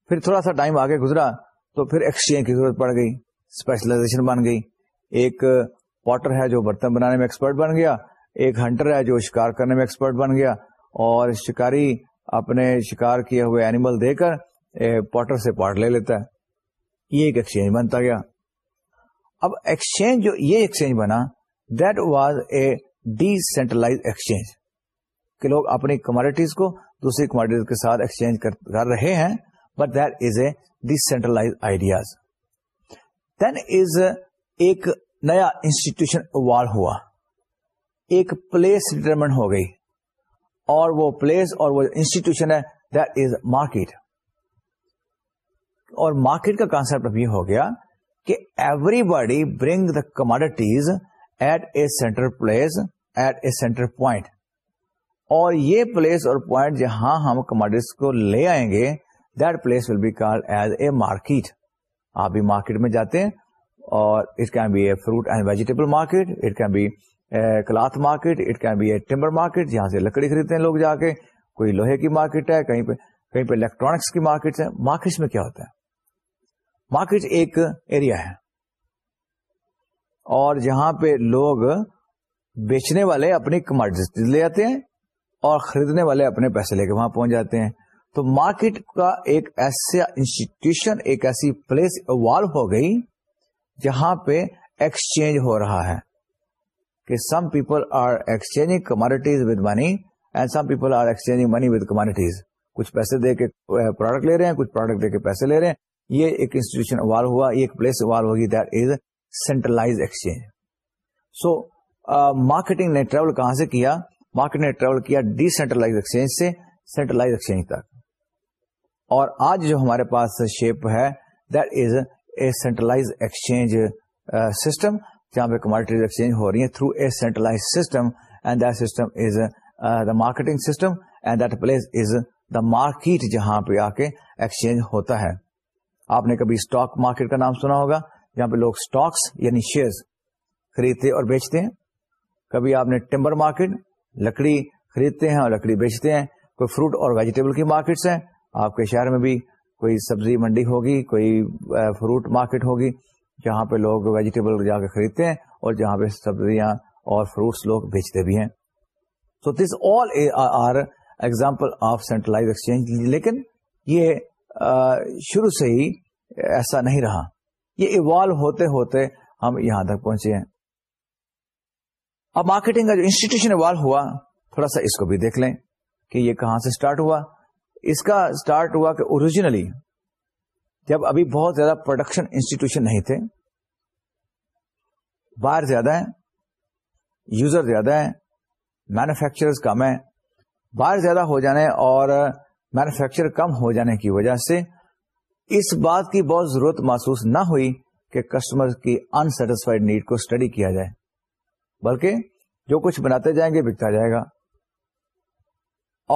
پھر تھوڑا سا ٹائم آگے گزرا تو پھر ایکسچینج کی ضرورت پڑ گئی اسپیشلائزیشن بن گئی ایک پاٹر ہے جو برتن بنانے میں ایکسپرٹ بن گیا ایک ہنٹر ہے جو شکار کرنے میں ایکسپرٹ بن گیا اور شکاری اپنے شکار کیے ہوئے اینیمل دے کر پوٹر سے پارٹ لے لیتا ہے یہ ایک ایکسچینج بنتا گیا اب ایکسچینج جو یہ ایکسچینج بنا that was a decentralise exchange کہ لوگ اپنی کموڈیٹیز کو دوسری کموڈیٹیز کے ساتھ ایکسچینج کر رہے ہیں but that is a decentralise ideas then is ایک نیا انسٹیٹیوشن اوال ہوا ایک پلیس ڈیٹرمنٹ ہو گئی اور وہ پلیس اور وہ انسٹیٹیوشن ہے دیٹ از مارکیٹ اور مارکیٹ کا کانسپٹ اب یہ ہو گیا کہ everybody bring the commodities at a centre place at a centre point اور یہ پلیس اور پوائنٹ جہاں ہم کماڈیٹیز کو لے آئیں گے that place will be call as a market آپ بھی مارکیٹ میں جاتے ہیں اور it can be a fruit and vegetable market it can be cloth market it can be a timber market جہاں سے لکڑی خریدتے ہیں لوگ جا کے کوئی لوہے کی مارکیٹ ہے کہیں پہ کہیں پہ الیکٹرانکس کی مارکیٹ ہے مارکیٹ میں کیا ہوتا ہے مارکیٹ ایک ایریا ہے اور جہاں پہ لوگ بیچنے والے اپنی کمرڈیز لے جاتے ہیں اور خریدنے والے اپنے پیسے لے کے وہاں پہنچ جاتے ہیں تو مارکیٹ کا ایک ایسا انسٹیٹیوشن ایک ایسی پلیس ایوالو ہو گئی جہاں پہ ایکسچینج ہو رہا ہے کہ some people are exchanging with money and some people are exchange money with commodities کچھ پیسے دے کے پروڈکٹ لے رہے ہیں کچھ پروڈکٹ دے کے پیسے لے رہے ہیں یہ ایک ایک انسٹیٹیوشن ہوا یہ پلیس ہوگی that is centralised exchange so marketing نے ٹریول کہاں سے کیا مارکیٹ نے ٹریول کیا ڈی سینٹرلائز ایکسچینج سے سینٹرلائز ایکسچینج تک اور آج جو ہمارے پاس شیپ ہے that is a centralise exchange system جہاں پہ کموڈیٹیز ایکسچینج ہو رہی ہیں through a centralise system and that system is the marketing system and that place is the market جہاں پہ آ کے ایکسچینج ہوتا ہے آپ نے کبھی اسٹاک مارکیٹ کا نام سنا ہوگا جہاں پہ لوگ اسٹاکس یعنی شیئر خریدتے اور بیچتے ہیں کبھی آپ نے ٹمبر مارکیٹ لکڑی خریدتے ہیں اور لکڑی بیچتے ہیں کوئی فروٹ اور ویجیٹیبل کی مارکیٹس ہیں آپ کے شہر میں بھی کوئی سبزی منڈی ہوگی کوئی فروٹ uh, مارکیٹ ہوگی جہاں پہ لوگ ویجیٹیبل جا کے خریدتے ہیں اور جہاں پہ سبزیاں اور فروٹس لوگ بیچتے بھی ہیں so this all are example of centralize exchange لیکن یہ شروع سے ہی ایسا نہیں رہا یہ ایوالو ہوتے ہوتے ہم یہاں تک پہنچے ہیں اب مارکیٹنگ کا جو انسٹیٹیوشن ایوالو ہوا تھوڑا سا اس کو بھی دیکھ لیں کہ یہ کہاں سے اسٹارٹ ہوا اس کا اسٹارٹ ہوا کہ اوریجنلی جب ابھی بہت زیادہ پروڈکشن انسٹیٹیوشن نہیں تھے باہر زیادہ ہیں یوزر زیادہ ہیں مینوفیکچرر کم ہیں باہر زیادہ ہو جانے اور مینوفیکچر کم ہو جانے کی وجہ سے اس بات کی بہت ضرورت محسوس نہ ہوئی کہ کسٹمر کی انسٹسفائڈ نیڈ کو اسٹڈی کیا جائے بلکہ جو کچھ بناتے جائیں گے بکتا جائے گا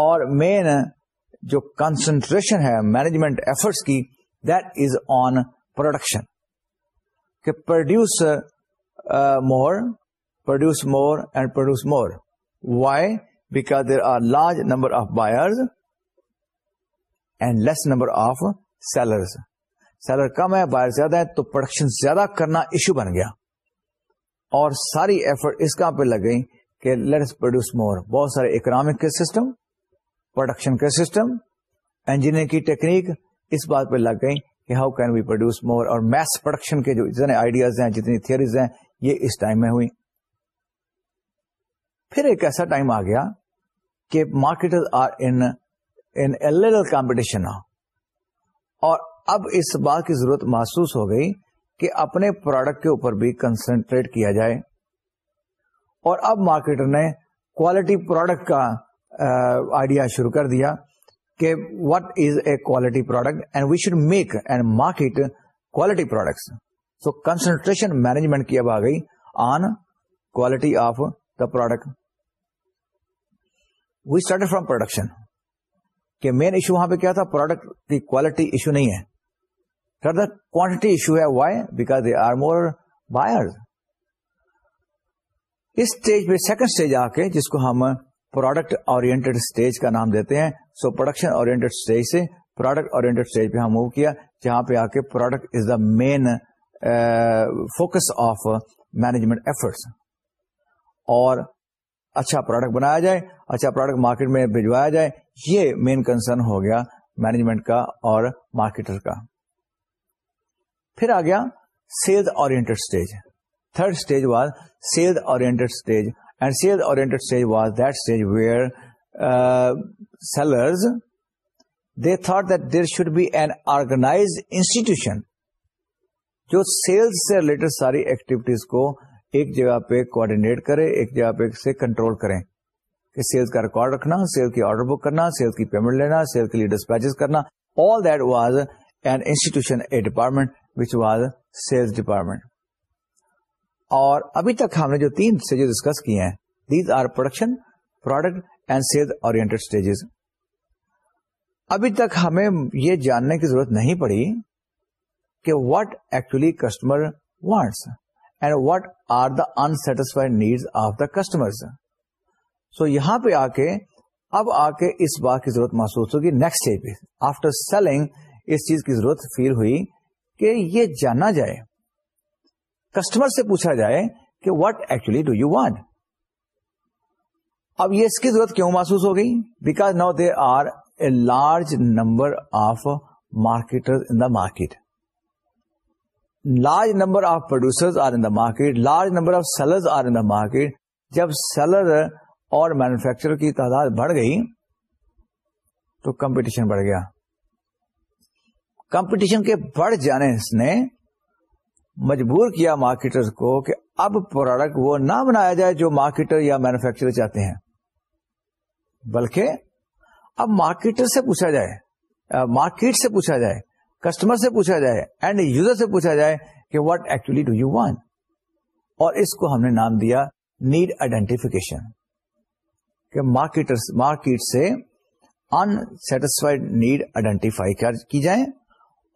اور مین جو کنسنٹریشن ہے مینجمنٹ ایفرٹس کی دیٹ از آن پروڈکشن کہ produce more produce more and produce more why because there are large number of buyers and less number of sellers seller کم ہے بائر زیادہ ہے تو پروڈکشن زیادہ کرنا ایشو بن گیا اور ساری ایفرٹ اس کام پہ لگ گئی کہ لیٹس پروڈیوس مور بہت سارے اکنامک کے سسٹم پروڈکشن کے سسٹم انجینئر کی ٹیکنیک اس بات پہ لگ گئی how can we produce more اور میس پروڈکشن کے جو جتنے آئیڈیاز ہیں جتنی تھیئرز ہیں یہ اس ٹائم میں ہوئی پھر ایک ایسا ٹائم آ گیا کہ آر ان کمپٹیشن اور اب اس بات کی ضرورت محسوس ہو گئی کہ اپنے پروڈکٹ کے اوپر بھی کنسنٹریٹ کیا جائے اور اب مارکیٹر نے کوالٹی پروڈکٹ کا آئیڈیا شروع کر دیا کہ what is a quality product and we should make and market quality products so concentration management کی اب آ گئی on quality of the product we start from production کہ مین ایشو وہاں پہ کیا تھا پروڈکٹ کی کوالٹی ایشو نہیں ہے فردر کوانٹٹی ایشو ہے why because they are more buyer us stage پہ سیکنڈ اسٹیج آ کے جس کو ہم پروڈکٹ اور نام دیتے ہیں سو پروڈکشن اور پروڈکٹ اور موو کیا جہاں پہ آ کے product is the main focus of management efforts اور اچھا پروڈکٹ بنایا جائے اچھا پروڈکٹ مارکیٹ میں بھجوایا جائے یہ مین کنسرن ہو گیا مینجمنٹ کا اور مارکیٹر کا پھر آ گیا سیلز تھرڈ سیل اور and sale oriented stage was that stage where sellers they thought there should be an institution جو سیلز سے ریلیٹڈ ساری ایکٹیویٹیز کو ایک جگہ پہ کوآڈینیٹ کرے ایک جگہ پہ سے کنٹرول کریں کہ سیلز کا ریکارڈ رکھنا سیل کی آرڈر بک کرنا سیل کی پیمنٹ لینا سیل کے لیے ڈسپیچز کرنا all that was an institution a department which was sales department اور ابھی تک ہم نے جو تین اسٹیج ڈسکس کیے ہیں these are production product and sale اور ابھی تک ہمیں یہ جاننے کی ضرورت نہیں پڑی کہ what actually customer wants and what are the unsatisfied satisfied need of the customer so یہاں پہ آ کے اب آ کے اس بات کی ضرورت محسوس ہوگی نیکسٹ پہ آفٹر سیلنگ اس چیز کی ضرورت فیل ہوئی کہ یہ جانا جائے کسٹمر سے پوچھا جائے کہ what actually do you want اب یہ اس کی ضرورت کیوں محسوس ہو گئی because now they are a large number of marketer in the market large number of producer are in the market large number of seller are in the market جب سیلر اور مینوفیکچر کی تعداد بڑھ گئی تو کمپٹیشن بڑھ گیا competition کے بڑھ جانے نے مجبور کیا مارکیٹر کو کہ اب پروڈکٹ وہ نہ بنایا جائے جو مارکیٹر یا مینوفیکچرر چاہتے ہیں بلکہ اب مارکیٹر سے پوچھا جائے مارکیٹ سے پوچھا جائے کسٹمر سے پوچھا جائے اینڈ یوزر سے پوچھا جائے کہ what actually do you want اور اس کو ہم نے نام دیا نیڈ آئیڈینٹیفیکیشن مارکیٹ سے ان سیٹسفائڈ نیڈ آئیڈینٹیفائی کی جائیں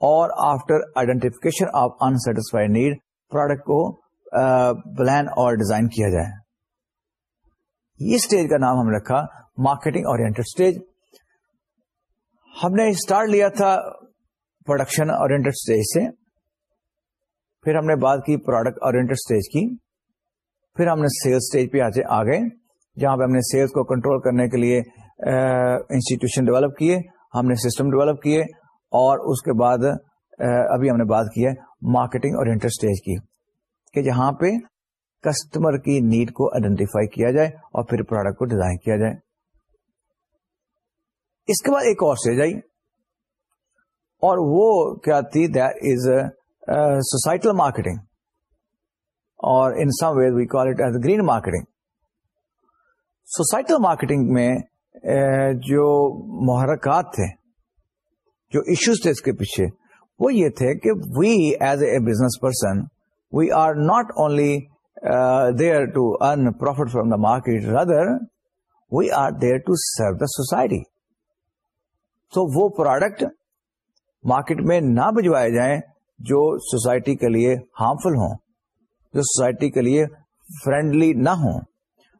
اور after identification of unsatisfied need product کو پلان اور ڈیزائن کیا جائے یہ اسٹیج کا نام ہم نے رکھا مارکیٹنگ اور پروڈکشن اور ہم نے بات کی پروڈکٹ اور پھر ہم نے سیل اسٹیج پہ آ گئے جہاں پہ ہم نے سیلز کو کنٹرول کرنے کے لیے انسٹیٹیوشن ڈیولپ کیے ہم نے سسٹم ڈیولپ کیے اور اس کے بعد ابھی ہم نے بات کی ہے مارکیٹنگ اور انٹرسٹیج کی کہ جہاں پہ کسٹمر کی نیڈ کو آئیڈینٹیفائی کیا جائے اور پھر پروڈکٹ کو ڈیزائن کیا جائے اس کے بعد ایک اور اسٹیج آئی اور وہ کیا تھی از سوسائٹل مارکیٹنگ اور in some we call it as green marketing societal marketing میں جو محرکات تھے جو ایشوز تھے اس کے پیچھے وہ یہ تھے کہ we as a business person we are not only there to earn profit from the market rather we are there to serve the society تو وہ پروڈکٹ مارکیٹ میں نہ بھجوائے جائیں جو سوسائٹی کے لیے ہارمفل ہوں جو سوسائٹی کے لیے فرینڈلی نہ ہوں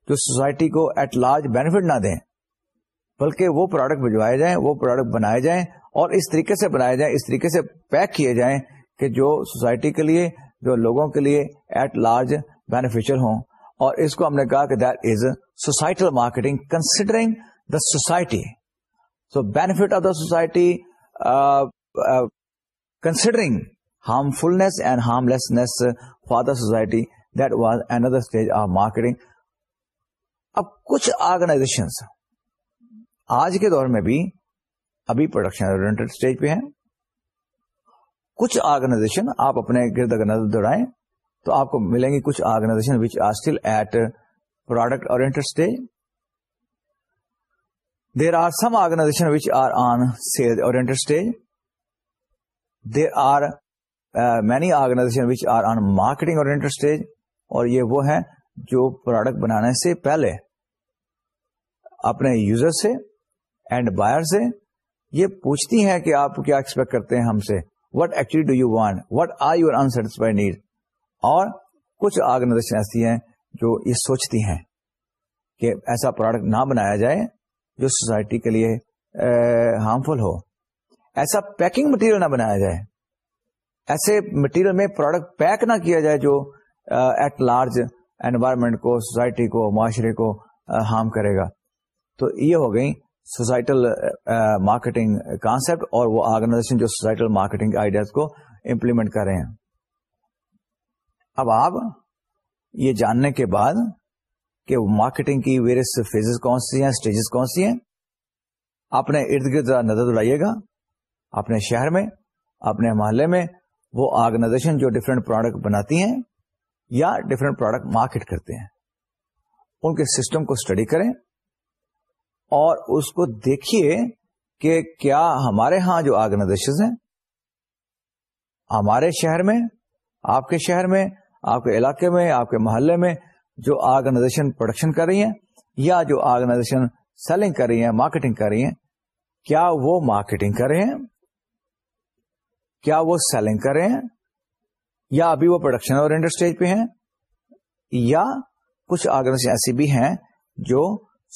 جو سوسائٹی کو ایٹ لارج بینیفٹ نہ دیں بلکہ وہ پروڈکٹ بھجوائے جائیں وہ پروڈکٹ بنائے جائیں اور اس طریقے سے بنائے جائیں اس طریقے سے پیک کیے جائیں کہ جو سوسائٹی کے لیے جو لوگوں کے لیے ایٹ لارج بینیفیشل ہوں اور اس کو ہم نے کہا کہ that is societal marketing considering the society so benefit of the society considering fullness and harmlessness for the society that was an other stage of marketing اب کچھ آرگنائزیشن آج کے دور میں بھی ابھی پروڈکشن اورینٹڈ اسٹیج پہ ہیں کچھ آرگنائزیشن آپ اپنے گرد اگر نظر دوڑائیں تو آپ کو ملیں گی کچھ organization which are still at product اور many organization which are on marketing oriented stage اور یہ وہ ہے جو پروڈکٹ بنانے سے پہلے اپنے یوزر سے اینڈ بائر سے یہ پوچھتی ہیں کہ آپ کیا ایکسپیکٹ کرتے ہیں ہم سے what actually do you want what are you unsatisfied need اور کچھ آرگنائزیشن ایسی ہیں جو یہ سوچتی ہیں کہ ایسا پروڈکٹ نہ بنایا جائے جو سوسائٹی کے لیے ہارمفل ہو ایسا پیکنگ مٹیریل نہ بنایا جائے ایسے مٹیریل میں پروڈکٹ پیک نہ کیا جائے جو ایٹ لارج انوائرمنٹ کو سوسائٹی کو معاشرے کو ہارم کرے گا تو یہ ہو گئی سوسائٹل مارکیٹنگ کانسپٹ اور وہ آرگنائزیشن جو سوسائٹل مارکیٹنگ آئیڈیاز کو امپلیمنٹ کر رہے ہیں اب آپ یہ جاننے کے بعد کہ مارکیٹنگ کی ویریس فیزز کون سی ہیں اسٹیجز کون سی ہیں اپنے ارد گرد نظر اڑائیے گا اپنے شہر میں اپنے محلے میں وہ آرگنائزیشن جو ڈفرینٹ پروڈکٹ بناتی ہیں یا ڈفرینٹ پروڈکٹ مارکیٹ کرتے ہیں ان کے سسٹم کو اسٹڈی کریں اور اس کو دیکھیے کہ کیا ہمارے ہاں جو آرگناز ہیں ہمارے شہر میں آپ کے شہر میں آپ کے علاقے میں آپ کے محلے میں جو آرگنائزیشن پروڈکشن کر رہی ہیں یا جو آرگنائزیشن سیلنگ کر رہی ہیں مارکیٹنگ کر رہی ہیں کیا وہ مارکیٹنگ کر رہے ہیں کیا وہ سیلنگ کر رہے ہیں یا ابھی وہ پروڈکشن اور انڈسٹریز پہ ہیں یا کچھ آرگنائزیشن ایسی بھی ہیں جو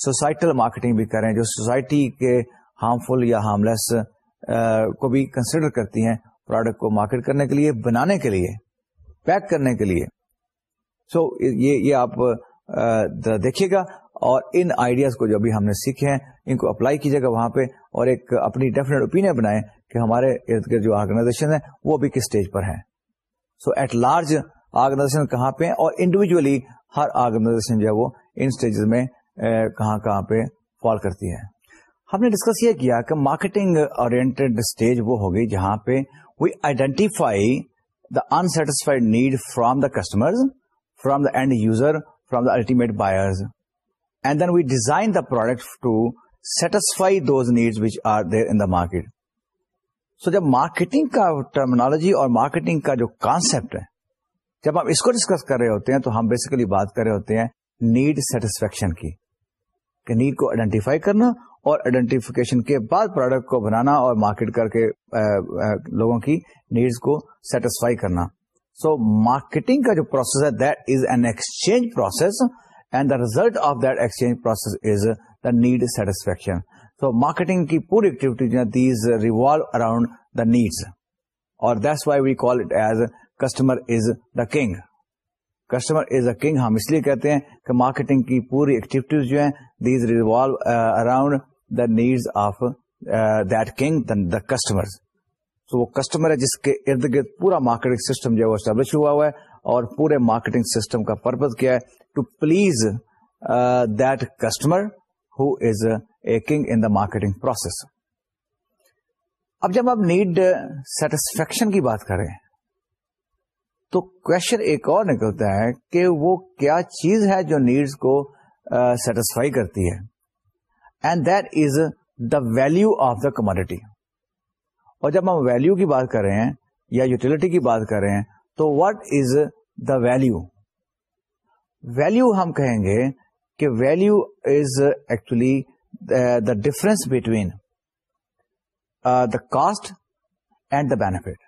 سوسائٹل مارکیٹنگ بھی کریں جو سوسائٹی کے ہارمفل یا ہارملیس کو بھی کنسیڈر کرتی ہیں پروڈکٹ کو مارکیٹ کرنے کے لیے بنانے کے لیے پیک کرنے کے لیے سو یہ آپ دیکھیے گا اور ان آئیڈیاز کو جو ابھی ہم نے سیکھے ہیں ان کو اپلائی کیجیے گا وہاں پہ اور ایک اپنی ڈیفینیٹ اوپینین بنائیں کہ ہمارے ارد گرد جو آرگنائزیشن ہے وہ بھی کس اسٹیج پر ہیں سو ایٹ لارج آرگنائزیشن کہاں پہ اور انڈیویجلی ہر آرگنائزیشن جو ہے وہ ان اسٹیجز میں کہاں کہاں پہ فال کرتی ہے ہم نے ڈسکس یہ کیا کہ مارکیٹنگ اسٹیج وہ ہوگی جہاں پہ we identify the unsatisfied need from the customer from the end user from the ultimate buyer and then we design the product to satisfy those needs which are there in market so جب marketing کا terminology اور marketing کا جو concept ہے جب آپ اس کو ڈسکس کر رہے ہوتے ہیں تو ہم بیسیکلی بات کر رہے ہوتے ہیں نیڈ سیٹسفیکشن کی نیڈ کو آئیڈینٹیفائی کرنا اور آئیڈینٹیفیکیشن کے بعد پروڈکٹ کو بنانا اور مارکیٹ کر کے لوگوں کی نیڈس کو سیٹسفائی کرنا سو مارکیٹنگ کا جو پروسیس ہے that is an exchange process and the result of that exchange process is the need satisfaction so marketing کی پوری ایکٹیویٹی جو these revolve around the needs اور that's why we call it as customer is the king customer is a king ہم اس لیے کہتے ہیں کہ مارکیٹنگ کی پوری ایکٹیویٹیز جو ہیں these revolve around the need of king then the customer تو وہ کسٹمر ہے جس کے ارد گرد پورا مارکیٹنگ سسٹم جو ہے وہ اسٹیبلش ہوا ہوا ہے اور پورے مارکیٹنگ سسٹم کا پرپز کیا ہے to please that customer who is a king in the marketing process اب جب آپ نیڈ سیٹسفیکشن کی بات کریں تو کوشچن ایک اور نکلتا ہے کہ وہ کیا چیز ہے جو نیڈس کو سیٹسفائی کرتی ہے and that is the value of the commodity اور جب ہم ویلو کی بات کر رہے ہیں یا یوٹیلٹی کی بات کر رہے ہیں تو what is the value value ہم کہیں گے کہ value is actually the difference between the cost and the benefit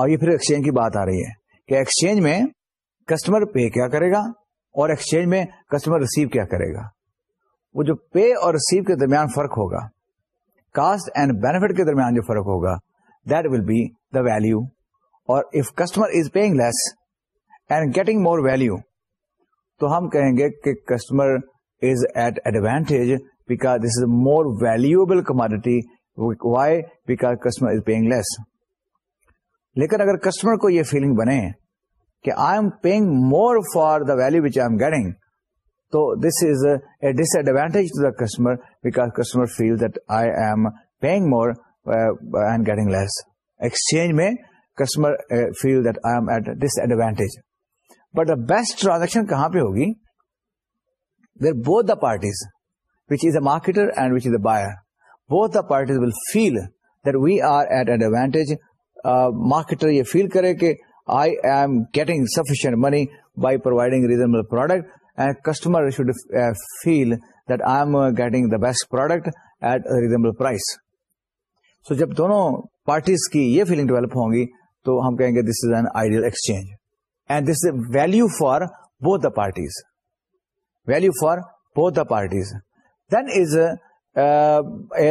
اور یہ پھر ایکسچینج کی بات آ رہی ہے کہ ایکسچینج میں کسٹمر پے کیا کرے گا اور ایکسچینج میں کسٹمر ریسیو کیا کرے گا وہ جو پے اور ریسیو کے درمیان فرق ہوگا کاسٹ اینڈ بینیفٹ کے درمیان جو فرق ہوگا that will be the value اور if customer is paying less and getting more value تو ہم کہیں گے کہ customer is at advantage because this is more valuable commodity why because customer is paying less لیکن اگر کسٹمر کو یہ فیلنگ بنے کہ I am paying more for the value which I am getting تو this is a disadvantage to the customer because customer feel that I am paying more getting less exchange میں customer feel that I am at disadvantage but the best transaction کہاں پہ ہوگی where both the parties which is a marketer and which is a buyer both the parties will feel that we are at advantage marketer یہ feel کرے کہ I am getting sufficient money by providing reasonable product and customer should feel that I am getting the best product at reasonable price so جب دونوں parties کی یہ feeling develop ہوں گی تو ہم کہیں گے this is an ideal exchange and this is value for both the parties value for both the parties then is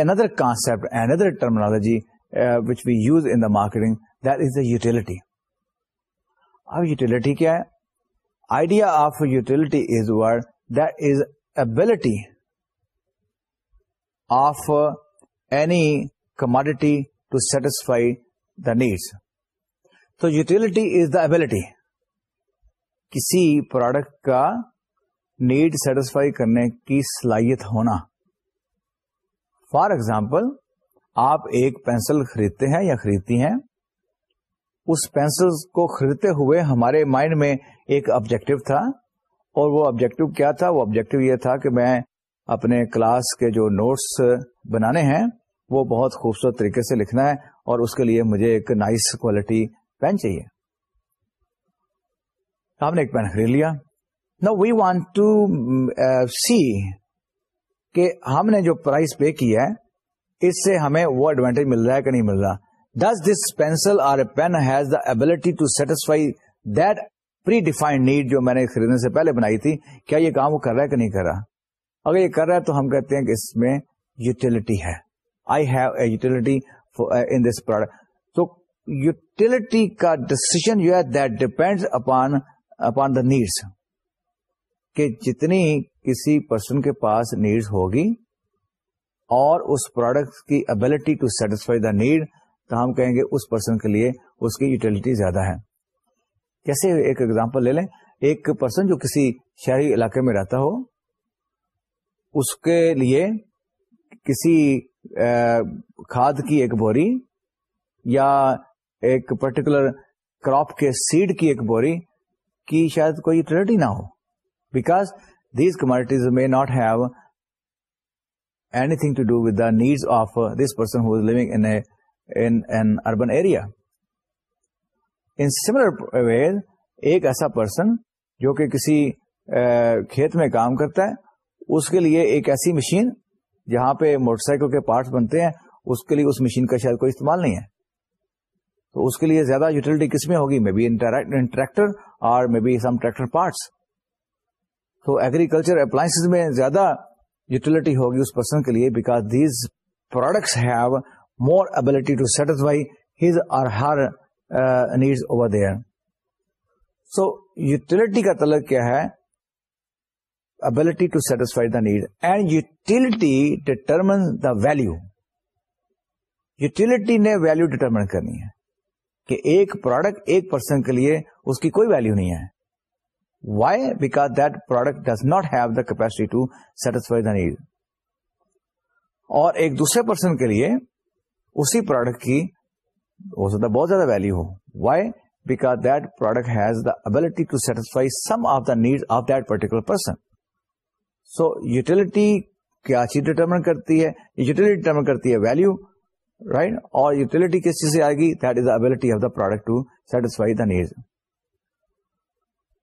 another concept and other terminology use in the marketing that is the utility اب utility کیا ہے idea of utility is word that is ability of any commodity to satisfy the needs تو utility is داٹی کسی product کا need satisfy کرنے کی صلاحیت ہونا فار ایگزامپل آپ ایک پینسل خریدتے ہیں یا خریدتی ہیں اس پینسل کو خریدتے ہوئے ہمارے مائنڈ میں ایک آبجیکٹو تھا اور وہ آبجیکٹو کیا تھا وہ آبجیکٹو یہ تھا کہ میں اپنے کلاس کے جو نوٹس بنانے ہیں وہ بہت خوبصورت طریقے سے لکھنا ہے اور اس کے لیے مجھے ایک نائس کوالٹی پین چاہیے آپ نے ایک پین خرید لیا نا وی وانٹ ٹو سی کہ ہم نے جو پرائز پے کی ہے اس سے ہمیں وہ ایڈوانٹیج مل رہا ہے کہ نہیں مل رہا this this pencil or a pen has the ability to satisfy that predefined need جو میں نے خریدنے سے پہلے بنائی تھی کیا یہ کام وہ کر رہا ہے کہ نہیں کر رہا اگر یہ کر رہا ہے تو ہم کہتے ہیں کہ اس میں یوٹیلٹی ہے I have a utility in this product تو یوٹیلٹی کا ڈسیزن جو ہے that depend upon upon the needs کہ جتنی کسی پرسن کے پاس نیڈس ہوگی اور اس پروڈکٹ کی ability to satisfy the need تو ہم کہیں گے اس پرسن کے لیے اس کی یوٹیلٹی زیادہ ہے جیسے ایک ایگزامپل لے لیں ایک پرسن جو کسی شہری علاقے میں رہتا ہو اس کے لیے کسی کھاد کی ایک بوری یا ایک پرٹیکولر کراپ کے سیڈ کی ایک بوری کی شاید کوئی یوٹیلٹی نہ ہو بیکاز دیز کمونیٹیز میں not have need of this person ایک ایسا پرسن جو کہ کسی کھیت میں کام کرتا ہے اس کے لیے ایک ایسی مشین جہاں پہ موٹر سائیکل کے پارٹس بنتے ہیں اس کے لیے اس مشین کا شاید کوئی استعمال نہیں ہے تو اس کے لیے زیادہ یوٹیلٹی کس میں ہوگی مے بی ٹریکٹر اور may be some tractor parts تو ایگریکلچر اپلائنس میں زیادہ یوٹیلٹی ہوگی اس پرسن کے لیے because these products have more ability to satisfy his or her needs over there so utility کا تلب کیا ہے ability to satisfy the need and utility determines the value utility نے ویلو determine کرنی ہے کہ ایک پروڈکٹ ایک پرسن کے لیے اس کی کوئی ویلو نہیں ہے Why? Because that product does not have the capacity to satisfy the need. اور ایک دوسرے پرسن کے لیے اسی پروڈکٹ کی ہو سکتا ہے بہت زیادہ value who why because that product has the ability to satisfy some of the need of that particular person so utility کیا چیز ڈیٹرمن کرتی ہے یوٹیلٹی ڈیٹرمن کرتی ہے ویلو رائٹ اور یوٹیلٹی کس چیز سے آئے گی that is the ability of the product to satisfy the need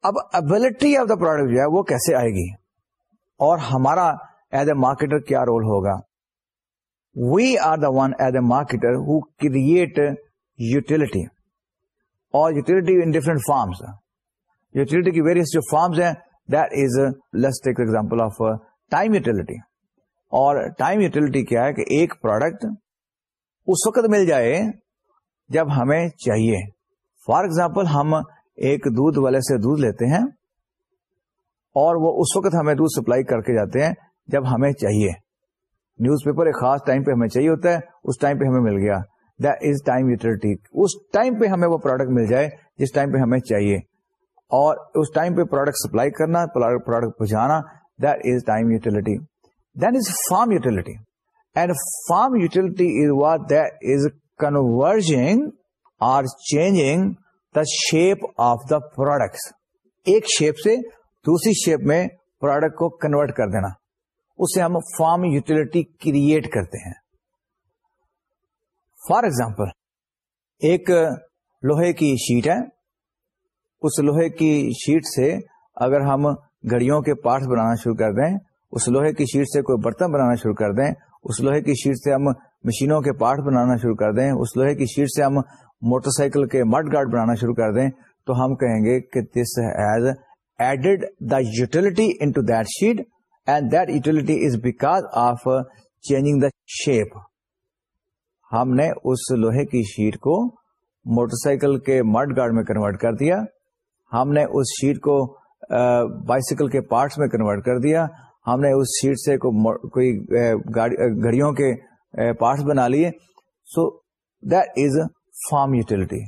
اب ابلٹی آف دا پروڈکٹ جو ہے وہ کیسے آئے گی اور ہمارا ایز اے مارکیٹر کیا رول ہوگا we are the one as a marketer who create utility اور utility in different forms utility کی ویریس جو فارمس ہیں that is less take example of time utility اور ٹائم یوٹیلٹی کیا ہے کہ ایک پروڈکٹ اس وقت مل جائے جب ہمیں چاہیے فار ایگزامپل ہم ایک دودھ والے سے دودھ لیتے ہیں اور وہ اس وقت ہمیں دودھ سپلائی کر کے جاتے ہیں جب ہمیں چاہیے نیوز پیپر ایک خاص ٹائم پہ ہمیں چاہیے ہوتا ہے اس ٹائم پہ ہمیں مل گیا ٹائم یوٹیلٹی اس ٹائم پہ ہمیں وہ پروڈکٹ مل جائے جس ٹائم پہ ہمیں چاہیے اور اس ٹائم پہ پروڈکٹ سپلائی کرنا پروڈکٹ پہنچانا that is time utility then is form utility and form utility is converging or changing the shape of the product ایک شیپ سے دوسری شیپ میں پروڈکٹ کو کنورٹ کر دینا اسے ہم فارم یوٹیلٹی کریٹ کرتے ہیں فار ایگزامپل ایک لوہے کی شیٹ ہے اس لوہے کی شیٹ سے اگر ہم گڑیوں کے پارٹس بنانا شروع کر دیں اس لوہے کی شیٹ سے کوئی برتن بنانا شروع کر دیں اس لوہے کی شیٹ سے ہم مشینوں کے پارٹ بنانا شروع کر دیں اس لوہے کی شیٹ سے ہم موٹر سائیکل کے مڈ گارڈ بنانا شروع کر دیں تو ہم کہیں گے کہ this has added the utility into that sheet and that utility is because of changing the shape ہم نے اس لوہے کی شیٹ کو موٹر سائیکل کے مڈ گارڈ میں کنورٹ کر دیا ہم نے اس شیٹ کو بائسیکل کے پارٹس میں کنورٹ کر دیا ہم نے اس شیٹ سے کوئی گھڑیوں کے پارٹس بنا لیے so that is form utility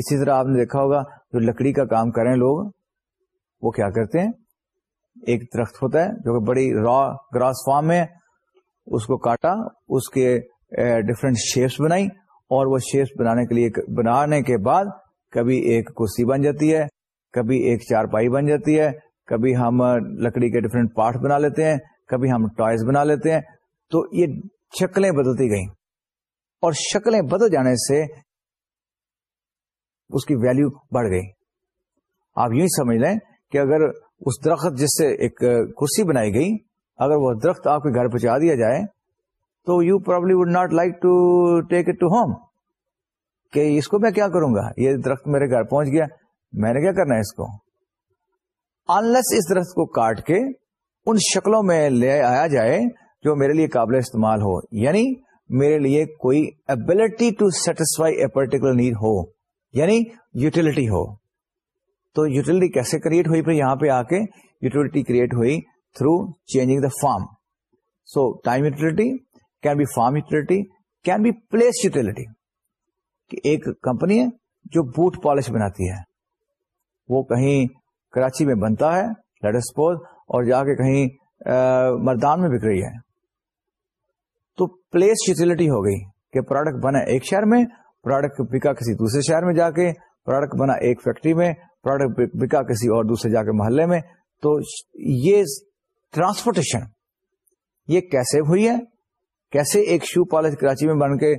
اسی طرح آپ نے دیکھا ہوگا جو لکڑی کا کام کریں لوگ وہ کیا کرتے ہیں ایک درخت ہوتا ہے جو کہ بڑی را گراس فارم ہے اس کو کاٹا اس کے ڈفرینٹ شیپس بنائی اور وہ شیپس بنانے کے لیے بنانے کے بعد کبھی ایک کرسی بن جاتی ہے کبھی ایک چارپائی بن جاتی ہے کبھی ہم لکڑی کے ڈفرینٹ پارٹ بنا لیتے ہیں کبھی ہم ٹوائز بنا لیتے ہیں تو یہ شکلیں بدلتی گئیں اور شکلیں بدل جانے سے اس کی ویلو بڑھ گئی آپ یوں ہی سمجھ لیں کہ اگر اس درخت جس سے ایک کرسی بنائی گئی اگر وہ درخت آپ کے گھر پہنچا دیا جائے تو you probably would not like to take it to home کہ اس کو میں کیا کروں گا یہ درخت میرے گھر پہنچ گیا میں نے کیا کرنا ہے اس کو انلس اس درخت کو کاٹ کے ان شکلوں میں لے آیا جائے جو میرے لیے قابل استعمال ہو یعنی میرے لیے کوئی ability to satisfy a particular need ہو یعنی یوٹیلٹی ہو تو یوٹیلٹی کیسے کریٹ ہوئی پھر یہاں پہ آ کے یوٹیلٹی کریٹ ہوئی through change the form so time utility can be form utility can be place utility ایک کمپنی ہے جو بوٹ پالش بناتی ہے وہ کہیں کراچی میں بنتا ہے لیٹ پوز اور جا کے کہیں مردان میں بک رہی ہے تو پلیس پلیسلٹی ہو گئی کہ پروڈکٹ بنا ایک شہر میں پروڈکٹ بکا کسی دوسرے شہر میں جا کے پروڈکٹ بنا ایک فیکٹری میں پروڈکٹ بکا کسی اور دوسرے جا کے محلے میں تو یہ ٹرانسپورٹیشن یہ کیسے ہوئی ہے کیسے ایک شو پالس کراچی میں بن کے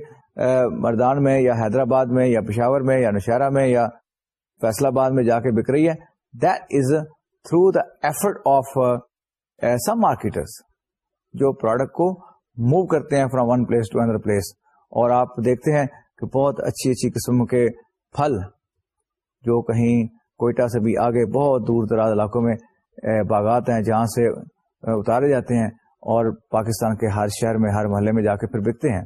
مردان میں یا حیدرآباد میں یا پشاور میں یا نشہرہ میں یا فیصلہ باد میں جا کے بک رہی ہے that is through the effort of some marketers جو پروڈکٹ کو موو کرتے ہیں from one place to another place اور آپ دیکھتے ہیں کہ بہت اچھی اچھی قسم کے پھل جو کہیں کوئٹہ سے بھی آگے بہت دور دراز علاقوں میں باغات ہیں جہاں سے اتارے جاتے ہیں اور پاکستان کے ہر شہر میں ہر محلے میں جا کے پھر بکتے ہیں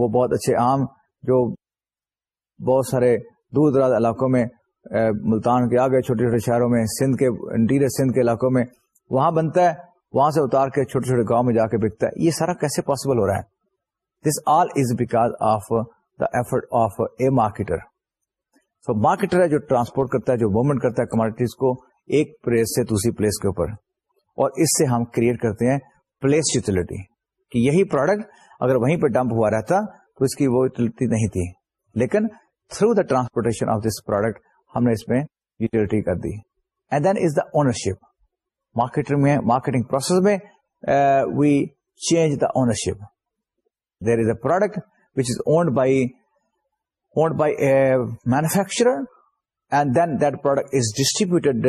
وہ بہت اچھے عام جو بہت سارے دور دراز علاقوں میں ملتان کے آگے چھوٹے چھوٹے شہروں میں سندھ کے انٹیریئر سندھ کے علاقوں میں وہاں بنتا ہے وہاں سے اتار کے چھوٹے چھوٹے گاؤں میں جا کے بکتا ہے یہ سارا کیسے پاسبل ہو رہا ہے this all is because of of the effort a marketer marketer so ہے جو ٹرانسپورٹ کرتا ہے جو موومنٹ کرتا ہے کموڈیٹیز کو ایک پلیس سے دوسری پلیس کے اوپر اور اس سے ہم کریٹ کرتے ہیں پلیس یوٹیلٹی کہ یہی پروڈکٹ اگر وہیں پہ ڈمپ ہوا رہتا تو اس کی وہ یوٹیلٹی نہیں تھی لیکن through the transportation of this product ہم نے اس میں یوٹیلٹی کر دی and then is the ownership marketer میں مارکیٹنگ پروسیس میں we change the ownership there is a product which is owned by owned by a manufacturer and then that product is distributed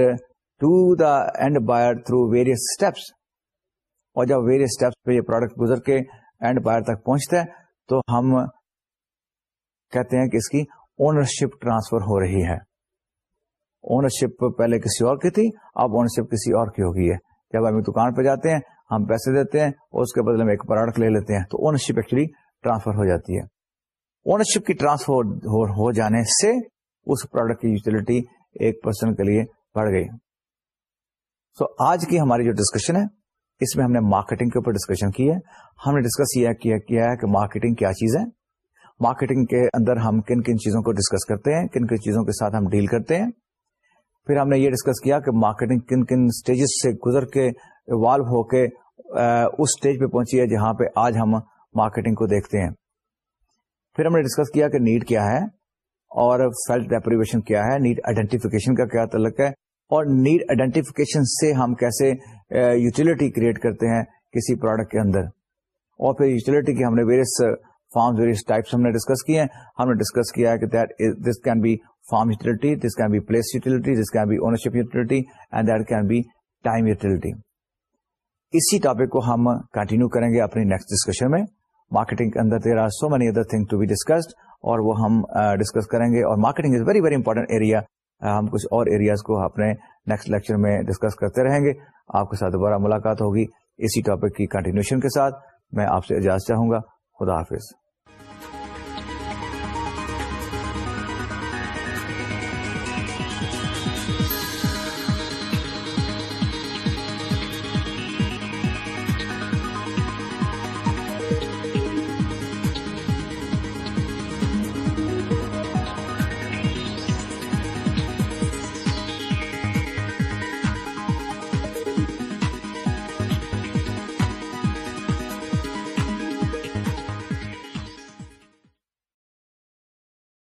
to the end buyer through various steps اور جب various steps پہ یہ product گزر کے and buyer تک پہنچتا ہے تو ہم کہتے ہیں کہ اس کی اونرشپ ٹرانسفر ہو رہی ہے اونرشپ پہلے کسی اور کی تھی اب اونرشپ کسی اور کی ہو گئی ہے جب ہم دکان پہ جاتے ہیں ہم پیسے دیتے ہیں اور اس کے بدلے میں ایک پروڈکٹ لے لیتے ہیں تو اونرشپ ایکچولی ٹرانسفر ہو جاتی ہے اونرشپ کی ٹرانسفر ہو جانے سے اس پروڈکٹ کی یوٹیلٹی ایک پرسن کے لیے بڑھ گئی سو so, آج کی ہماری جو ڈسکشن ہے اس میں ہم نے مارکیٹنگ کے اوپر ڈسکشن کی ہے ہم نے ڈسکس یہ کیا ہے کہ مارکیٹنگ کیا چیز ہے مارکیٹنگ کے اندر ہم کن کن چیزوں کو ڈسکس کرتے ہیں کن کن چیزوں کے ساتھ ہم ڈیل کرتے ہیں پھر ہم نے یہ ڈسکس کیا کہ مارکیٹنگ کن کن اسٹیجز سے گزر کے ایوالو ہو کے اس اسٹیج پہ پہنچی ہے جہاں پہ آج ہم مارکیٹنگ کو دیکھتے ہیں پھر ہم نے ڈسکس کیا کہ نیڈ کیا ہے اور سیلف ڈیپریویشن کیا ہے نیڈ آئیڈینٹیفکیشن کا کیا تعلق ہے اور نیڈ آئیڈینٹیفکیشن سے ہم کیسے یوٹیلٹی کریٹ کرتے ہیں کسی پروڈکٹ کے اندر اور پھر یوٹیلٹی ہم نے ویریس فارمز ویریس ٹائپس ہم نے ڈسکس کیے ہیں ہم نے ڈسکس کیا ہے کہ this can be form utility this can be place utility this can be ownership utility and that can be time utility اسی ٹاپک کو ہم کنٹینیو کریں گے اپنی نیکسٹ ڈسکشن میں مارکیٹنگ کے اندر there are so many other thing to be discussed اور وہ ہم ڈسکس کریں گے اور marketing is very very important area ہم کچھ اور ایریاز کو اپنے نیکسٹ لیکچر میں ڈسکس کرتے رہیں گے آپ کے ساتھ دوبارہ ملاقات ہوگی اسی ٹاپک کی کنٹینیوشن کے ساتھ میں آپ سے اجازت چاہوں گا خدا حافظ